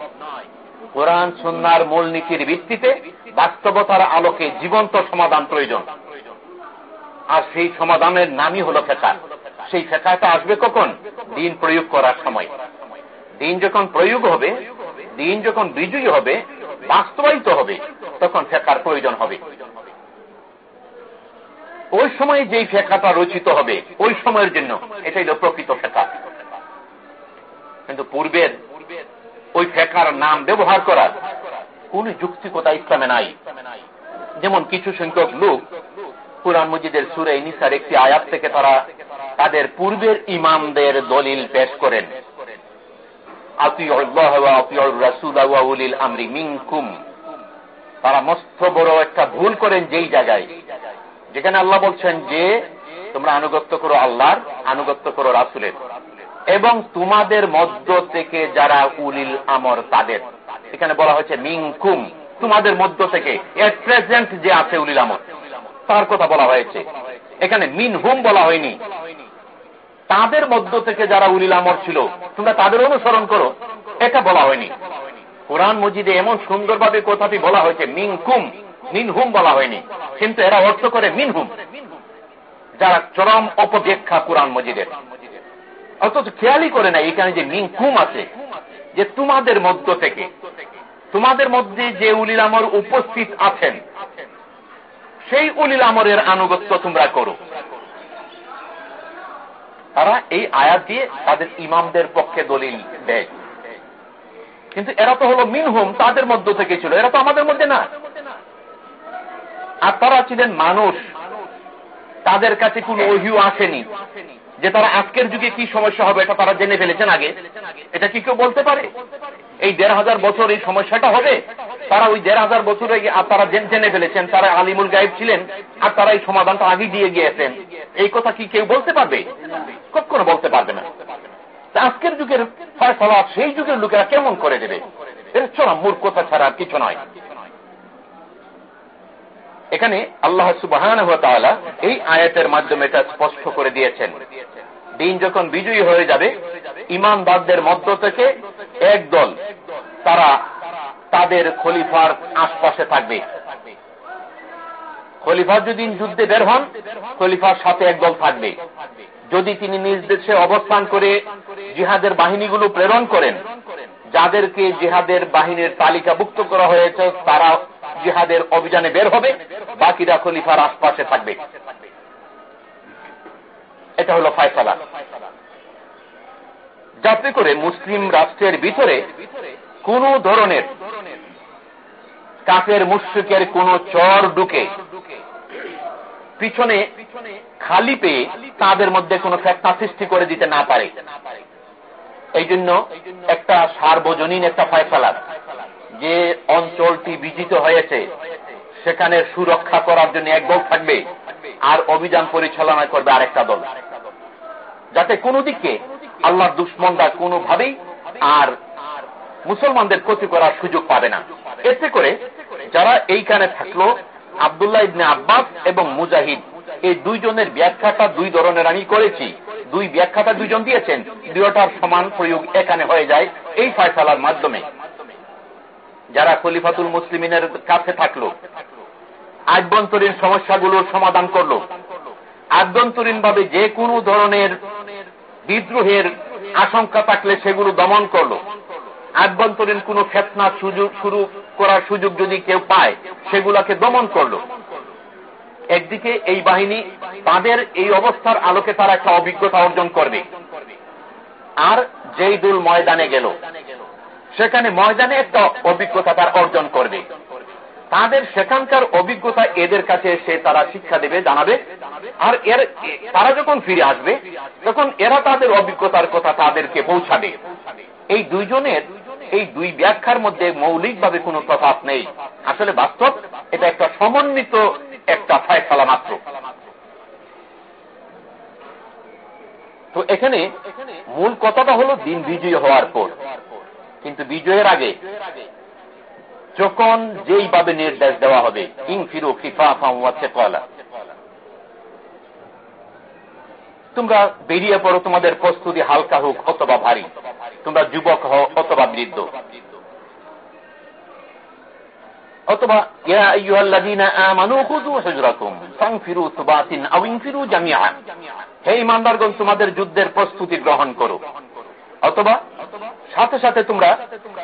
কোরআন সন্ন্যার মূলনীতির ভিত্তিতে বাস্তবতার আলোকে জীবন্ত সমাধান প্রয়োজন। আর সেই সমাধানের নামই হল ফেকা সেই ফেকাটা আসবে কখন? দিন প্রয়োগ করার সময়। দিন যখন প্রয়োগ হবে, দিন যখন বিজয়ী হবে, বাস্তবায়িত হবে, তখন ফেকার প্রয়োজন হবে। ওই সময় যেই ফেকাটা রচিত হবে, ওই সময়ের জন্য এটাই হল প্রকৃত ফেকা কিন্তু পূর্বের ওই ফেকার নাম ব্যবহার করার কোন যুক্তিকতা ইসলামে নাই। যেমন কিছু সংখ্যক লোক কোরআন মজিদের সুরে নিসার একটি আয়াত থেকে তারা তাদের পূর্বের ইমামদের দলিল পেশ করেন। তারা মস্ত বড় একটা ভুল করেন যেই জায়গায়। যেখানে আল্লাহ বলছেন যে, তোমরা আনুগত্য করো আল্লাহর, আনুগত্য করো রাসুলের। এবং তোমাদের মধ্য থেকে যারা উলিল আমর, তাদের। এখানে বলা হয়েছে মিংকুম তোমাদের মধ্য থেকে। এর প্রেজেন্ট যে আছে উলিল আমর। তার কথা বলা হয়েছে। এখানে মিন হুম বলা হয়নি। তাদের মধ্য থেকে যারা উলিল আমর ছিল, তোমরা তাদের অনুসরণ করো। এটা বলা হয়নি। কোরআন মজিদে এমন সুন্দরভাবে কথাটি বলা হয়েছে মিনকুম মিনহুম বলা হয়নি। কিন্তু এরা অর্থ করে মিনহুম যারা চরম অপব্যাখ্যা কোরআন মজিদের। অথচ খেয়ালই করে না এখানে যে মিনকুম আছে, যে তোমাদের মধ্য থেকে, তোমাদের মধ্যে যে উলিল আমর উপস্থিত আছেন সেই উলিল আমরের আনুগত্য তোমরা করো। তারা এই আয়াত দিয়ে তাদের ইমামদের পক্ষে দলিল দেয়। কিন্তু এরা তো হলো মিনহুম, তাদের মধ্য থেকে ছিল। এরা তো আমাদের মধ্যে না। আর তারা ছিলেন মানুষ। তাদের কাছে কোন ওহিও আসেনি যে তারা আজকের যুগে কি সমস্যা হবে এটা তারা জেনে ফেলেছেন আগে। এটা কি কেউ বলতে পারে? এই দেড় হাজার বছর এই সমস্যাটা হবে? তারা ওই দেড় হাজার বছরে তারা জেনে ফেলেছেন, তারা আলিমুল গায়েব ছিলেন, আর তারা এই সমাধানটা আগে দিয়ে গিয়েছেন। এই কথা কি কেউ বলতে পারবে? কখনো বলতে পারবে না। আজকের যুগের ফয়সলা, সেই যুগের লোকেরা কেমন করে দেবে? এর চরম মূর্খতা ছাড়া কিছু নয়। এখানে আল্লাহ সুবাহ এই আয়াতের মাধ্যমে এটা স্পষ্ট করে দিয়েছেন। দিন যখন বিজয়ী হয়ে যাবে, ইমানদারদের মধ্য থেকে এক দল, তারা তাদের খলিফার আশপাশে থাকবে। খলিফা যদি যুদ্ধে বের হন, খলিফার সাথে একদল থাকবে। যদি তিনি নিজ দেশে অবস্থান করে জিহাদের বাহিনীগুলো প্রেরণ করেন, যাদেরকে জিহাদের বাহিনীর তালিকাভুক্ত করা হয়েছে, তারা জিহাদের অভিযানে বের হবে, বাকিরা খলিফার আশপাশে থাকবে। এটা হল ফায়সালা। যাতে করে মুসলিম রাষ্ট্রের ভিতরে কোন ধরনের কাফের মুশ্রিকের কোন চর ঢুকে পিছনে খালি পেয়ে তাদের মধ্যে কোনো ফেতনা সৃষ্টি করে দিতে না পারে। এই জন্য একটা সার্বজনীন একটা ফয়সালা যে অঞ্চলটি বিজিত হয়েছে, সেখানে সুরক্ষা করার জন্য এক দল থাকবে আর অভিযান পরিচালনা করবে আরেকটা দল। যাতে কোনো দিকে আল্লাহর দুশ্মনরা কোনোভাবেই আর মুসলমানদের ক্ষতি করার সুযোগ পাবে না। এতে করে যারা এইখানে থাকল, আবদুল্লাহ ইবনে আব্বাস এবং মুজাহিদ, এই দুইজনের ব্যাখ্যাটা দুই ধরনের আমি করেছি। দুই ব্যাখ্যাটা দুইজন দিয়েছেন, দুইটার সমান প্রয়োগ এখানে হয়ে যায় এই ফয়সালার মাধ্যমে। যারা খলিফাতুল মুসলিমিনের কাছে থাকল, আভ্যন্তরীণ সমস্যাগুলোর সমাধান করল আভ্যন্তরীণ ভাবে যে কোনো ধরনের বিদ্রোহের আশঙ্কা থাকলে সেগুলো দমন করল। আভ্যন্তরীণ কোন ফেতনা শুরু করার সুযোগ যদি কেউ পায়, সেগুলাকে দমন করল। একদিকে এই বাহিনী তাদের এই অবস্থার আলোকে তারা একটা অভিজ্ঞতা অর্জন করবে। আর যেই দুল ময়দানে গেল, সেখানে ময়দানে একটা অভিজ্ঞতা তার অর্জন করবে। তাদের সেখানকার অভিজ্ঞতা এদের কাছে এসে তারা শিক্ষা দেবে, জানাবে। আর এর তারা যখন ফিরে আসবে, তখন এরা তাদের অভিজ্ঞতার কথা তাদেরকে পৌঁছাবে। এই দুইজনের এই দুই ব্যাখ্যার মধ্যে মৌলিকভাবে কোনো তফাৎ নেই। আসলে বাস্তব এটা একটা সমন্বিত একটা ফয়সালা মাত্র। তো এখানে মূল কথাটা হলো দিন বিজয়ী হওয়ার পর। কিন্তু বিজয়ের আগে যখন যেইভাবে নির্দেশ দেওয়া হবে ইং ফিরো খিফা ফাঁসে কলা তোমরা বেরিয়ে পড়ো, তোমাদের প্রস্তুতি হালকা হোক, অথবা ভারী। তোমরা যুবক হও, অথবা বৃদ্ধ। যুদ্ধের প্রস্তুতি গ্রহণ করো। অথবা, সাথে সাথে তোমরা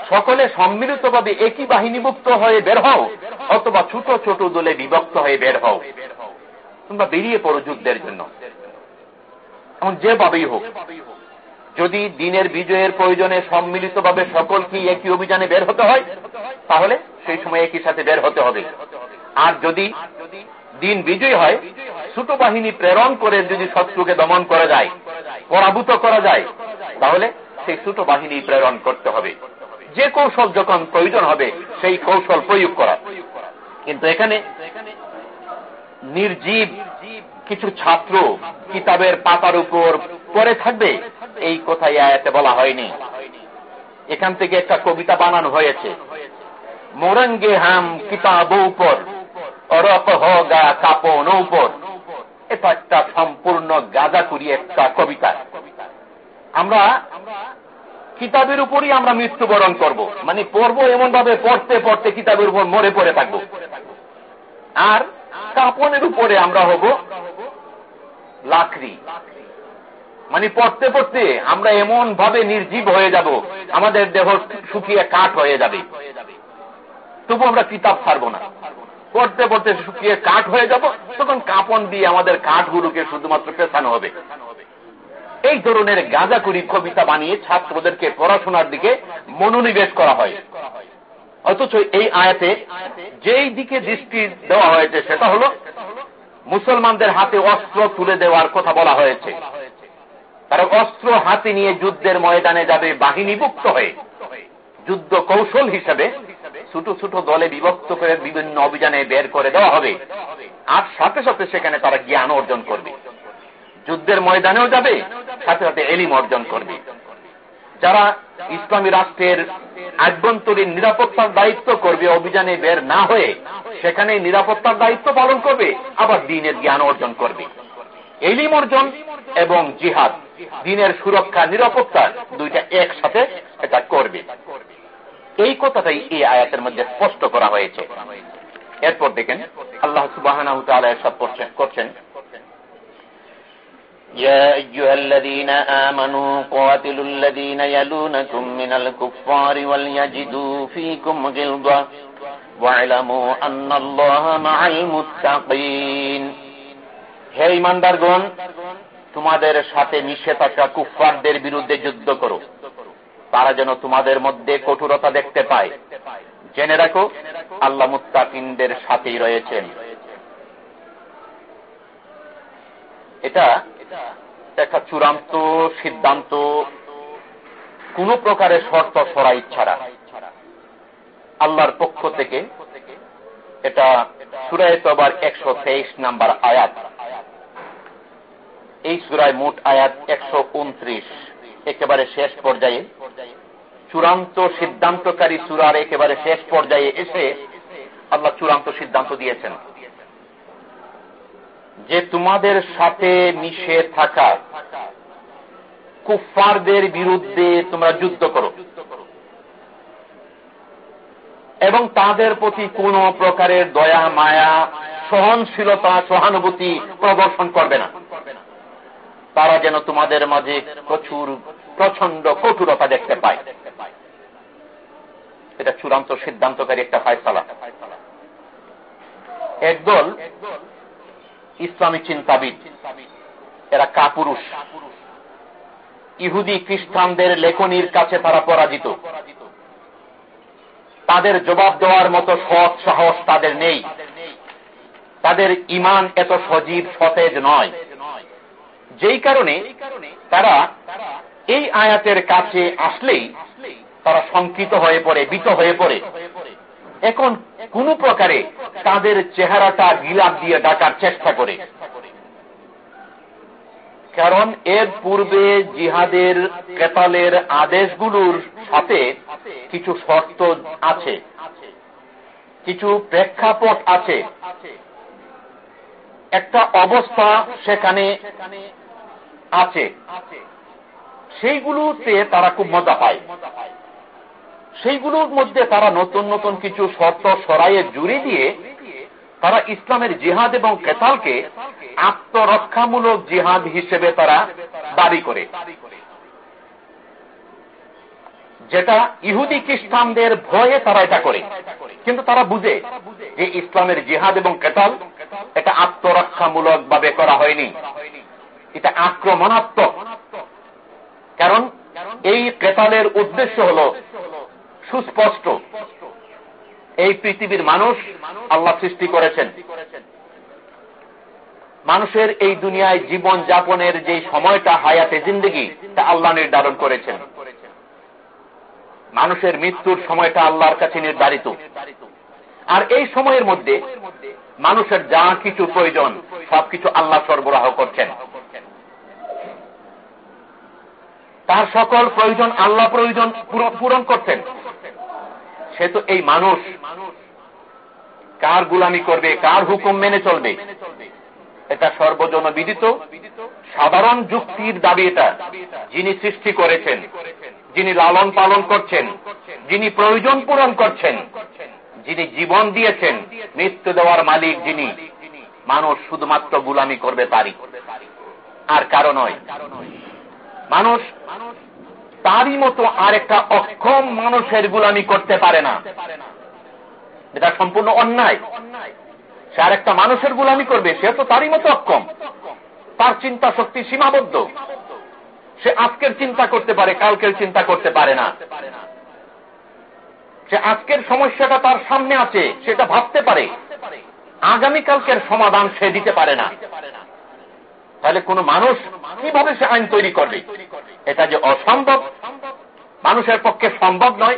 সকলে সম্মিলিতভাবে একই বাহিনীভুক্ত হয়ে বের হও, অথবা ছোট ছোট দলে বিভক্ত হয়ে বের হও। তোমরা বেরিয়ে পড়ো যুদ্ধের জন্য। এমন যেভাবেই হোক, যদি দিনের বিজয়ের প্রয়োজনে সম্মিলিতভাবে সকলকে একই অভিযানে বের হতে হয়, তাহলে সেই সময় একই সাথে বের হতে হবে। আর যদি দিন বিজয় হয়, ছোট বাহিনী প্রেরণ করে যদি শত্রুকে দমন করা যায়, পরাভূত করা যায়, তাহলে সেই ছোট বাহিনী প্রেরণ করতে হবে। যে কৌশল যখন প্রয়োজন হবে, সেই কৌশল প্রয়োগ করা। কিন্তু এখানে নির্জীব কিছু ছাত্র কিতাবের পাতার উপর পরে থাকবে, এই কথাই আয়াতে বলা হয়নি। এখান থেকে একটা কবিতা বানানো হয়েছে। মোরঙ্গে হাম কিতাব উপর, অরপ হগা কাপন উপর। এটা একটা সম্পূর্ণ গাজা করি একটা কবিতা। আমরা কিতাবের উপরই আমরা মৃত্যুবরণ করব। মানে পড়ব এমন ভাবে পড়তে পড়তে কিতাবের উপর মরে পড়ে থাকব। আর কাপনের উপরে আমরা হব লাকড়ি। মানে পড়তে পড়তে আমরা এমন ভাবে নির্জীব হয়ে যাব, আমাদের দেহ শুকিয়ে কাঠ হয়ে যাবে। তবু আমরা কিতাব ছাড়ব না। পড়তে পড়তে শুকিয়ে কাঠ হয়ে যাব, তখন কাপন দিয়ে আমাদের কাঠগুলোকে শুধুমাত্র পেছানো হবে। এই ধরনের গাঁজাকুড়ি কবিতা বানিয়ে ছাত্রদেরকে পড়াশোনার দিকে মনোনিবেশ করা হয়। অথচ এই আয়াতে যেই দিকে দৃষ্টি দেওয়া হয়েছে, সেটা হল মুসলমানদের হাতে অস্ত্র তুলে দেওয়ার কথা বলা হয়েছে। তারা অস্ত্র হাতে নিয়ে যুদ্ধের ময়দানে যাবে বাহিনীভুক্ত হয়ে। যুদ্ধ কৌশল হিসেবে ছোট ছোট দলে বিভক্ত করে বিভিন্ন অভিযানে বের করে দেওয়া হবে। আর সাথে সাথে সেখানে তারা জ্ঞান অর্জন করবে। যুদ্ধের ময়দানেও যাবে, সাথে সাথে এলিম অর্জন করবে। যারা ইসলামী রাষ্ট্রের আভ্যন্তরীণ নিরাপত্তার দায়িত্ব করবে, অভিযানে বের না হয়ে সেখানে নিরাপত্তার দায়িত্ব পালন করবে, আবার দিনের জ্ঞান অর্জন করবে। এলিম অর্জন এবং জিহাদ, দিনের সুরক্ষা, নিরাপত্তা দুইটা একসাথে এটা করবে। এই কথাটাই এই আয়াতের মধ্যে স্পষ্ট করা হয়েছে। এরপর দেখেন, আল্লাহ সুবাহ করছেন يا أيها الذين آمنوا قاتلوا الذين يلونكم من الكفار وليجدوا فيكم غلظة واعلموا أن الله مع المتقين হে ইমানদারগণ তোমাদের সাথে মিশে থাকা কুফফারদের বিরুদ্ধে যুদ্ধ করো তারা যেন তোমাদের মধ্যে কঠোরতা দেখতে পায় জেনে রাখো আল্লাহ মুস্তাকিনদের সাথেই রয়েছেন এটা একটা চূড়ান্ত সিদ্ধান্ত, কোন প্রকারের শর্ত সরাই ছাড়া আল্লাহর পক্ষ থেকে এটা সুরায় তবার একশো তেইশ নাম্বার আয়াত। এই সুরায় মোট আয়াত একশো উনত্রিশ। একেবারে শেষ পর্যায়ে, চূড়ান্ত সিদ্ধান্তকারী সুরার একেবারে শেষ পর্যায়ে এসে আল্লাহ চূড়ান্ত সিদ্ধান্ত দিয়েছেন। যে তোমাদের সাথে মিশে থাকা কুফারদের বিরুদ্ধে তোমরা যুদ্ধ করো। এবং তাদের প্রতি কোন প্রকারের দয়া, মায়া, সহনশীলতা, সহানুভূতি প্রদর্শন করবে না। তারা যেন তোমাদের মাঝে প্রচুর প্রচণ্ড কঠোরতা দেখতে পায়। এটা চূড়ান্ত সিদ্ধান্তকারী একটা ফায়সালা। একদল ইসলামী চিন্তাবিদ, এরা কাপুরুষ। ইহুদি খ্রিস্টানদের লেখনির কাছে তারা পরাজিত। তাদের জবাব দেওয়ার মতো সৎ সাহস তাদের নেই। তাদের ইমান এত সজীব, সতেজ নয়। যেই কারণে তারা এই আয়াতের কাছে আসলেই তারা শঙ্কিত হয়ে পড়ে বিত হয়ে পড়ে। এখন কোন প্রকারে তাদের চেহারাটা গিলাপ দিয়ে ডাকার চেষ্টা করে। কারণ এর পূর্বে জিহাদের কেতালের আদেশগুলোর সাথে কিছু শর্ত আছে, কিছু প্রেক্ষাপট আছে। একটা অবস্থা সেখানে আছে। সেইগুলোতে তারা খুব মজা পায়। সেইগুলোর মধ্যে তারা নতুন নতুন কিছু শর্ত সরাইয়ে জুড়ে দিয়ে তারা ইসলামের জিহাদ এবং কেতালকে আত্মরক্ষামূলক জিহাদ হিসেবে তারা দাবি করে। যেটা ইহুদি খ্রিস্টানদের ভয়ে তারা এটা করে। কিন্তু তারা বুঝে যে ইসলামের জিহাদ এবং কেতাল এটা আত্মরক্ষামূলক ভাবে করা হয়নি। এটা আক্রমণাত্মক। কারণ এই কেতালের উদ্দেশ্য হল সুস্পষ্ট এই পৃথিবীর মানুষ আল্লাহ সৃষ্টি করেছেন। মানুষের এই দুনিয়ায় জীবন যাপনের যে সময়টা, হায়াতে জিন্দগি, তা আল্লাহ নির্ধারণ করেছেন। মানুষের মৃত্যুর সময়টা আল্লাহর কাছে নির্ধারিত। আর এই সময়ের মধ্যে মানুষের যা কিছু প্রয়োজন, সবকিছু আল্লাহ সরবরাহ করছেন। তার সকল প্রয়োজন আল্লাহ প্রয়োজন পূরণ করছেন সে তো এই মানুষ। কার গুলামি করবে, কার হুকুম মেনে চলবে? এটা সর্বজন বিদিত সাধারণ যুক্তির দাবি এটা। যিনি সৃষ্টি করেছেন, যিনি লালন পালন করছেন, যিনি প্রয়োজন পূরণ করছেন, যিনি জীবন দিয়েছেন, মৃত্যু দেওয়ার মালিক যিনি, মানুষ শুধুমাত্র গুলামি করবে তারই। আর কারও নয়। মানুষ তারই মতো আরেকটা অক্ষম মানুষের গুলামি করতে পারে না। এটা সম্পূর্ণ অন্যায়। সে আরেকটা মানুষের গুলামি করবে সে তো তারই মতো অক্ষম। তার চিন্তা শক্তি সীমাবদ্ধ। সে আজকের চিন্তা করতে পারে, কালকের চিন্তা করতে পারে না। সে আজকের সমস্যাটা তার সামনে আছে, সেটা ভাবতে পারে। আগামীকালকের সমাধান সে দিতে পারে না। তাহলে কোন মানুষ কীভাবে সে আইন তৈরি করবে? এটা যে অসম্ভব, মানুষের পক্ষে সম্ভব নয়।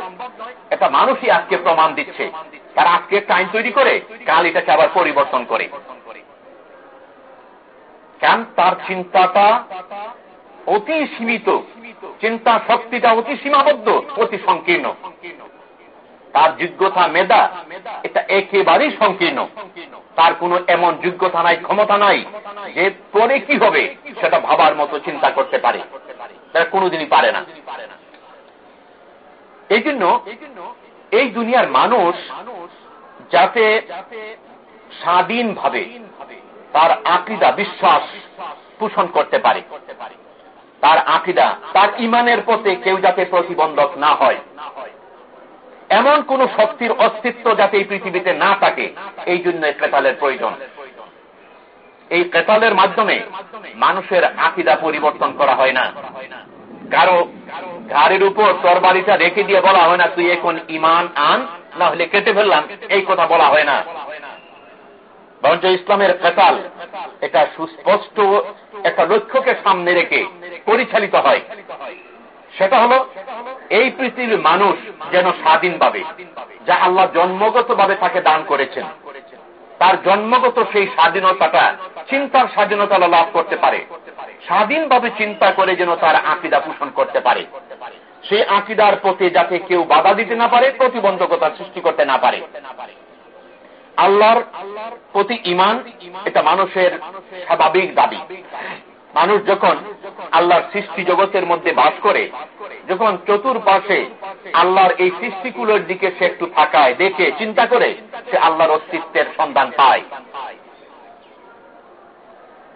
এটা মানুষই আজকে প্রমাণ দিচ্ছে। তারা আজকে একটা আইন তৈরি করে, কাল এটাকে আবার পরিবর্তন করে। কেন? তার চিন্তাটা অতি সীমিত। চিন্তা শক্তিটা অতি সীমাবদ্ধ, অতি সংকীর্ণ। তার যোগ্যতা, মেধা, এটা একেবারেই সংকীর্ণ। তার কোনো এমন যোগ্যতা নাই, ক্ষমতা নাই যে পরে কি হবে সেটা ভাবার মতো চিন্তা করতে পারে। তারা কোনোদিনই পারে না। এই জন্য এই দুনিয়ার মানুষ যাতে স্বাধীনভাবে তার আকিদা বিশ্বাস পোষণ করতে পারে, তার আকিদা, তার ইমানের পথে কেউ যাতে প্রতিবন্ধক না হয় এমন কোন শক্তির অস্তিত্ব যাতে এই পৃথিবীতে না থাকে, এই জন্য ক্রেতালের প্রয়োজন। এই ক্রেতালের মাধ্যমে মানুষের আকিদা পরিবর্তন করা হয় না। কারও ঘাড়ের উপর তরবারিটা রেখে দিয়ে বলা হয় না, তুই এখন ইমান আন, না হলে কেটে ফেললাম। এই কথা বলা হয় না। বরঞ্চ ইসলামের কেতাল এটা সুস্পষ্ট একটা লক্ষ্যকে সামনে রেখে পরিচালিত হয়। সেটা হলো, এই পৃথিবীর মানুষ যেন স্বাধীন পাবে যা আল্লাহ জন্মগত ভাবে তাকে দান করেছেন, তার জন্মগত সেই স্বাধীনতাটা, চিন্তার স্বাধীনতা লাভ করতে পারে। স্বাধীনভাবে চিন্তা করে যেন তার আকিদা পোষণ করতে পারে। সেই আকিদার প্রতি যাতে কেউ বাধা দিতে না পারে, প্রতিবন্ধকতা সৃষ্টি করতে না পারে। আল্লাহর প্রতি ইমান এটা মানুষের স্বাভাবিক দাবি। মানুষ যখন আল্লাহর সৃষ্টি জগতের মধ্যে বাস করে যখন চতুর্পাশে আল্লাহর এই সৃষ্টিগুলোর দিকে সে একটু থাকায় দেখে চিন্তা করে সে আল্লাহর অস্তিত্বের সন্ধান পায়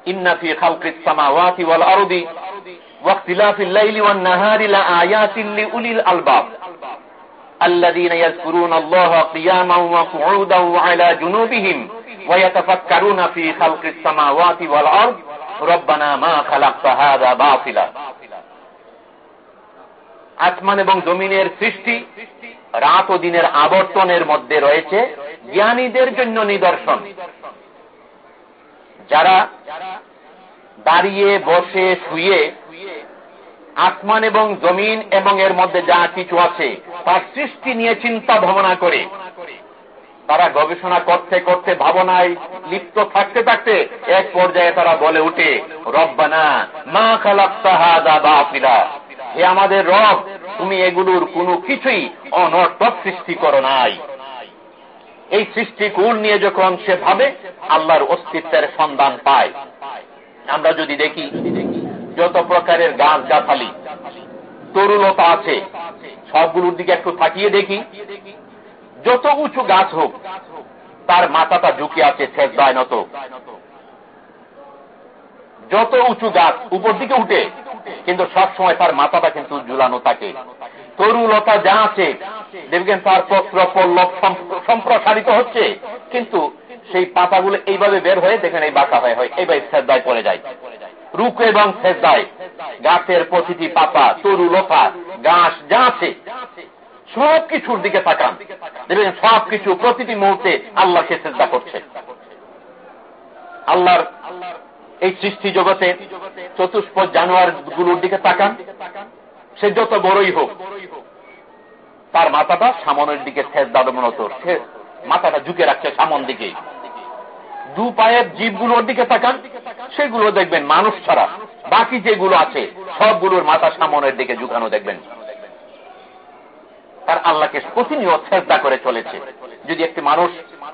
ইন্নাফি খালকিস সামাওয়াতি ওয়াল আরদি واختلاف الليل والنهار لآيات لأولي الألباب الذين يذكرون الله قياما وقعودا وعلى جنوبهم ويتفكرون في خلق السماوات والأرض আসমান এবং জমিনের সৃষ্টি রাত ও দিনের আবর্তনের মধ্যে রয়েছে জ্ঞানীদের জন্য নিদর্শন। যারা দাঁড়িয়ে, বসে, শুয়ে আসমান এবং জমিন এবং এর মধ্যে যা কিছু আছে, তার সৃষ্টি নিয়ে চিন্তা ভাবনা করে। তারা গবেষণা করতে করতে ভাবনায় লিপ্ত থাকতে থাকতে এক পর্যায়ে তারা বলে উঠে রব্বানা মা খালাক্তাহাদা হে আমাদের রব, তুমি এগুলোর কোনো কিছুই অনর্থক সৃষ্টি করো নাই। এই সৃষ্টি কুল নিয়ে যখন সে ভাবে, আল্লাহর অস্তিত্বের সন্ধান পায়। আমরা যদি দেখি, যত প্রকারের গাছ গাছালি তরুলতা আছে, সবগুলোর দিকে একটু থাকিয়ে দেখি। যত উঁচু গাছ হোক, তার মাথাটা ঝুঁকে আছে শেষদায় নত। যত উঁচু গাছ, উপর দিকে উঠে, কিন্তু সবসময় তার মাথাটা কিন্তু ঝুলানো থাকে। তরুলতা যা আছে দেখবেন তার পত্র পল্লব সম্প্রসারিত হচ্ছে, কিন্তু সেই পাতাগুলো এইভাবে বের হয়ে দেখেন এই বাঁকা হয়ে হয়, এইভাবে শ্রদ্ধায় পড়ে যায়। রুক এবং শ্রদ্ধায় গাছের প্রতিটি পাতা, তরু লতা, গাছ যা আছে সব কিছুর দিকে তাকান। দেখবেন সব কিছু প্রতিটি মুহূর্তে আল্লাহকে শ্রদ্ধা করছে। আল্লাহর এই সৃষ্টি জগতে চতুষ্প জানোয়ারগুলোর দিকে তাকান। সে যত বড়ই হোক, তার মাথাটা সামনের দিকে শেষ দাদমনত সে মাথাটা ঝুঁকে রাখছে সামন দিকে। দু পায়ের জীবগুলোর দিকে তাকান, সেগুলো দেখবেন মানুষ ছাড়া। বাকি যেগুলো আছে, সবগুলোর মাথা সামনের দিকে ঝুঁকানো দেখবেন। তার আল্লাহকে প্রতিনিয়ত শ্রদ্ধা করে চলেছে। যদি একটি মানুষ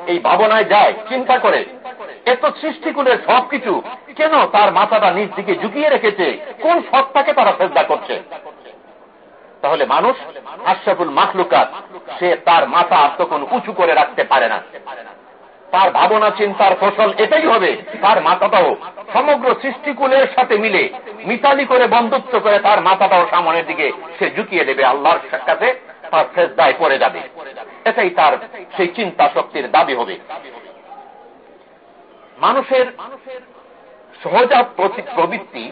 এই ভাবনায় যায়, চিন্তা করে, এত সৃষ্টিকুলের সবকিছু কেন তার মাথাটা নিজ দিকে ঝুঁকিয়ে রেখেছে? কোন সত্তাকে তারা শ্রদ্ধা করছে? তাহলে মানুষ আশরাফুল মাখলুকাত, সে তার মাথা তখন উঁচু করে রাখতে পারে না। তার ভাবনা, চিন্তার ফসল এটাই হবে, তার মাথাটাও সমগ্র সৃষ্টিকুলের সাথে মিলে, মিতালি করে বন্ধুত্ব করে তার মাথাটাও সামনের দিকে সে ঝুঁকিয়ে দেবে আল্লাহর কাছে তার দায় পড়ে যাবে। এটাই তার সেই চিন্তা শক্তির দাবি হবে। মানুষের সহজাত প্রবৃত্তি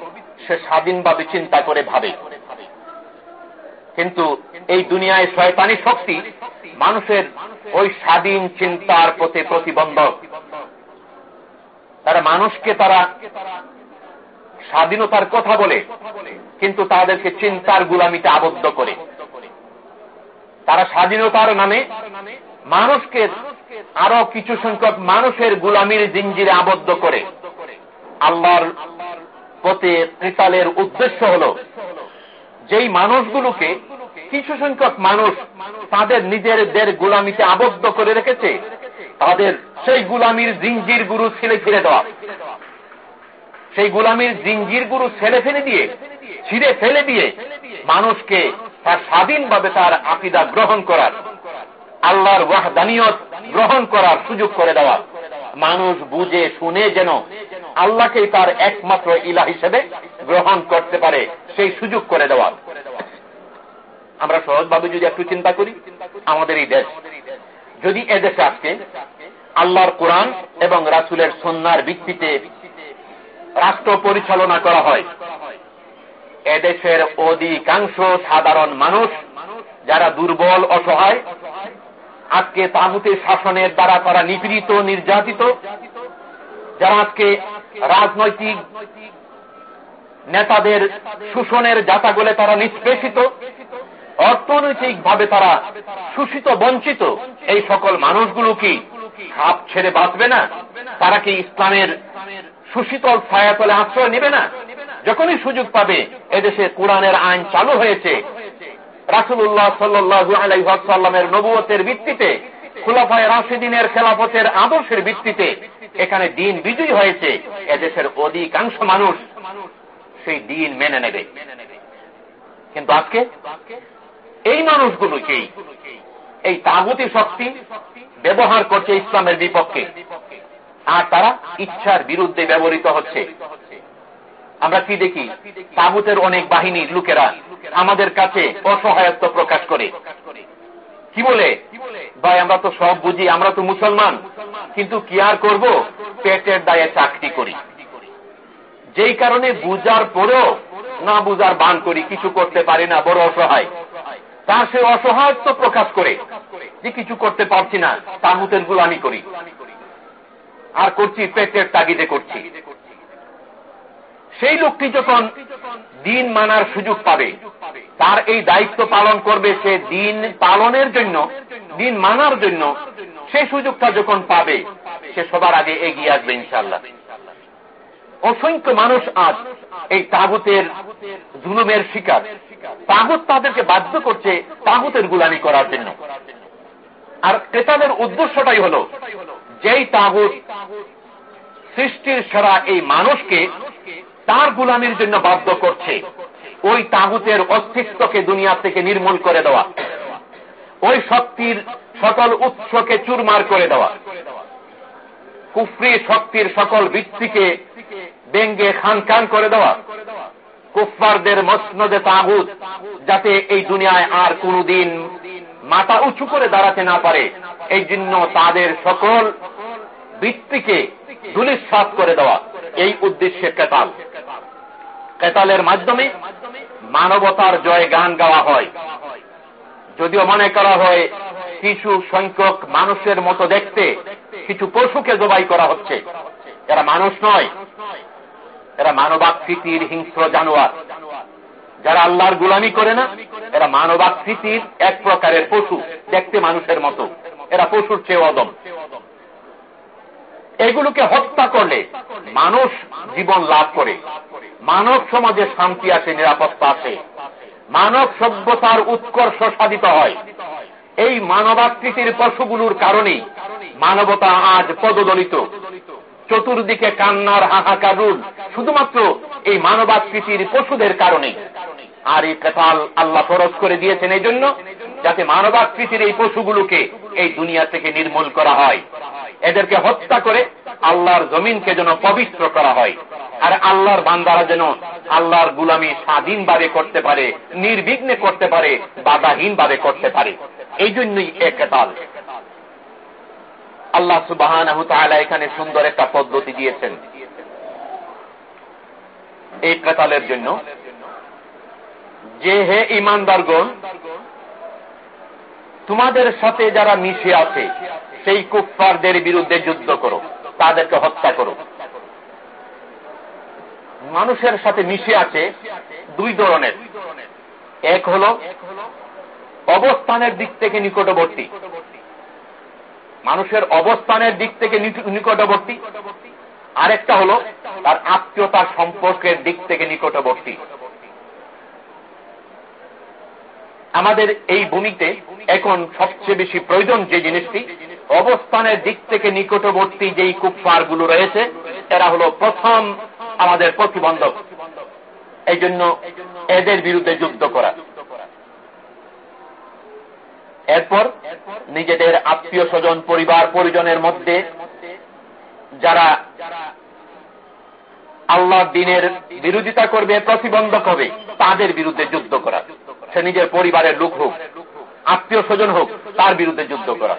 সে স্বাধীনভাবে চিন্তা করে ভাবে। কিন্তু এই দুনিয়ায় শয়তানি শক্তি মানুষের ওই স্বাধীন চিন্তার প্রতি প্রতিবন্ধক। তারা মানুষকে তারা স্বাধীনতার কথা বলে, কিন্তু তাদেরকে চিন্তার গুলামিতে আবদ্ধ করে। তারা স্বাধীনতার নামে মানুষকে আরও কিছু সংখ্যক মানুষের গুলামির জিঞ্জিরে আবদ্ধ করে। আল্লাহর প্রতি ত্রিতালের উদ্দেশ্য হল যেই মানুষগুলোকে কিছু সংখ্যক মানুষ তাদের নিজেদের গুলামিতে আবদ্ধ করে রেখেছে, তাদের সেই গুলামির জিঞ্জির গুরু ছেলে ছিঁড়ে দেওয়া। সেই গুলামির জিঞ্জির গুরু ছেড়ে ফেলে দিয়ে, ছিঁড়ে ফেলে দিয়ে মানুষকে তার স্বাধীনভাবে তার আকিদা গ্রহণ করার, আল্লাহর ওয়াহদানিয়ত গ্রহণ করার সুযোগ করে দেওয়া। মানুষ বুঝে, শুনে যেন আল্লাহকেই তার একমাত্র ইলা হিসেবে গ্রহণ করতে পারে, সেই সুযোগ করে দেওয়া। আমরা সহজভাবে যদি একটু চিন্তা করি, আমাদের এই দেশ, যদি এদেশে আজকে আল্লাহর কোরআন এবং রাসুলের সন্ন্যার ভিত্তিতে রাষ্ট্র পরিচালনা করা হয় এদেশের অধিকাংশ সাধারণ মানুষ যারা দুর্বল, অসহায়, আজকে তাগুতের শাসনের দ্বারা তারা নিপীড়িত, নির্যাতিত, যারা আজকে রাজনৈতিক নেতাদের শোষণের জাতা বলে তারা নিষ্পেষিত অর্থনৈতিক ভাবে তারা শোষিত, বঞ্চিত, এই সকল মানুষগুলো কি হাত ছেড়ে বাঁচবে না? তারা কি ইসলামের সুশীতল ছায়াতলে আশ্রয় নেবে না? যখনই সুযোগ পাবে, এদেশে কোরআনের আইন চালু হয়েছে। রাসুল্লাহ সাল্লু নবুয়তের ভিত্তিতে, খুলাফায় রাশিদিনের খেলাফতের আদর্শের ভিত্তিতে এখানে দিন বিজয়ী হয়েছে, এদেশের অধিকাংশ মানুষ সেই দিন মেনে নেবে। কিন্তু আজকে এই মানুষগুলোকেই, এই তাগুতি শক্তি ব্যবহার করছে ইসলামের বিপক্ষে। আর তারা ইচ্ছার বিরুদ্ধে ব্যবহৃত হচ্ছে। আমরা কি দেখি? তাগুতের অনেক বাহিনীর লোকেরা আমাদের কাছে অসহায়ত্ব প্রকাশ করে। কি বলে? ভাই, আমরা তো সব বুঝি, আমরা তো মুসলমান। কিন্তু কি আর করব? পেটের দায়ে চাকরি করি। যেই কারণে বুঝার পরেও না বুঝার বান করি, কিছু করতে পারি না, বড় অসহায়। তার সে অসহায়ত্ব প্রকাশ করে যে কিছু করতে পারছি না তাগুতের গুলামি করি। আর করছি, পেটের তাগিদে করছি। সেই লোকটি যখন দিন মানার সুযোগ পাবে, তার এই দায়িত্ব পালন করবে সে দিন পালনের জন্য, দিন মানার জন্য, সেই সুযোগটা যখন পাবে, সে সবার আগে এগিয়ে আসবে ইনশাল্লাহ অসংখ্য মানুষ আজ এই তাগুতের জুলুমের শিকার। তাগুত তাদেরকে বাধ্য করছে তাগুতের গুলামি করার জন্য। আর ক্রেতাদের উদ্দেশ্যটাই হল, যেই তাগুত সৃষ্টির সেরা এই মানুষকে তার গুলামির জন্য বাধ্য করছে। ওই তাগুতের অস্তিত্বকে দুনিয়া থেকে নির্মূল করে দেওয়া। ওই শক্তির সকল উৎসকে চুরমার করে দেওয়া। কুফরি শক্তির সকল ভিত্তিকে ব্যঙ্গে খান খান করে দেওয়া। কুফারদের মসনদে তাগুত, যাতে এই দুনিয়ায় আর কোনদিন মাথা উঁচু করে দাঁড়াতে না পারে। এই জন্য তাদের সকল বৃত্তিকে দুলিশ্বাস করে দেওয়া। এই উদ্দেশ্যে কেতাল কেতালের মাধ্যমে মানবতার জয় গান গাওয়া হয়। যদিও মনে করা হয়, কিছু সংখ্যক মানুষের মতো দেখতে, কিছু পশুকে জবাই করা হচ্ছে। এরা মানুষ নয়, এরা মানবাকৃতির হিংস্র জানোয়ার। যারা আল্লাহর গুলামি করে না, এরা মানবাকৃতির এক প্রকারের পশু, দেখতে মানুষের মতো। এরা পশুর চেয়ে অদম। এগুলোকে হত্যা করলে মানুষ জীবন লাভ করে। মানব সমাজে শান্তি আসে নিরাপত্তা আসে মানব সভ্যতার উৎকর্ষ সাধিত হয়। এই মানবাকৃতির পশুগুলোর কারণেই মানবতা আজ পদদলিত। চতুর্দিকে কান্নার হাহাকার রুল শুধুমাত্র এই মানবাকৃতির পশুদের কারণে আর এই কেতাল আল্লাহ ফরজ করে দিয়েছেন এই জন্য, যাতে মানবাকৃতির এই পশুগুলোকে এই দুনিয়া থেকে নির্মূল করা হয়। এদেরকে হত্যা করে আল্লাহর জমিনকে যেন পবিত্র করা হয়। আর আল্লাহর বান্দারা যেন আল্লাহর গুলামি স্বাধীনভাবে করতে পারে, নির্বিঘ্নে করতে পারে, বাধাহীনভাবে করতে পারে। এই জন্যই এ কেতাল। আল্লাহ সুবাহ এখানে সুন্দর একটা পদ্ধতি দিয়েছেন। এই কেতালের জন্য যে হে ইমানদারগণ, তোমাদের সাথে যারা মিশে আছে সেই কুফারদের বিরুদ্ধে যুদ্ধ করো, তাদেরকে হত্যা করো। মানুষের সাথে মিশে আছে দুই ধরনের। এক হল অবস্থানের দিক থেকে নিকটবর্তী। মানুষের অবস্থানের দিক থেকে নিকটবর্তী। আরেকটা হল তার আত্মীয়তার সম্পর্কের দিক থেকে নিকটবর্তী। আমাদের এই ভূমিতে এখন সবচেয়ে বেশি প্রয়োজন যে জিনিসটি অবস্থানের দিক থেকে নিকটবর্তী যেই কুফারগুলো রয়েছে, এরা হল প্রথম আমাদের প্রতিবন্ধক। এই জন্য এদের বিরুদ্ধে যুদ্ধ করা। এরপর নিজেদের আত্মীয় স্বজন, পরিবার, পরিজনের মধ্যে যারা আল্লাহ দিনের বিরোধিতা করবে, প্রতিবন্ধক হবে, তাদের বিরুদ্ধে যুদ্ধ করা। সে নিজের পরিবারের লোক হোক, আত্মীয় স্বজন হোক, তার বিরুদ্ধে যুদ্ধ করা।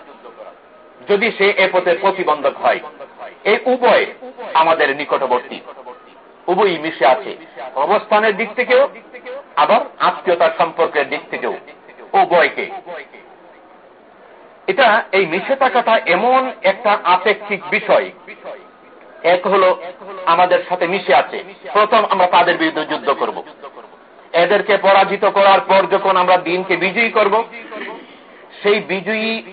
যদি সে এ পথে প্রতিবন্ধক হয় এই উভয় আমাদের নিকটবর্তী। উভয়ই মিশে আছে। অবস্থানের দিক থেকেও, আবার আত্মীয়তার সম্পর্কের দিক থেকেও, উভয়কে। এটা এই মিশে থাকাটা এমন একটা আপেক্ষিক বিষয়। এক হলো আমাদের সাথে মিশে আছে। প্রথম আমরা তাদের বিরুদ্ধে যুদ্ধ করব। এদেরকে পরাজিত করার পর যখন আমরা দিনকে বিজয়ী করব, সেই বিজয়ী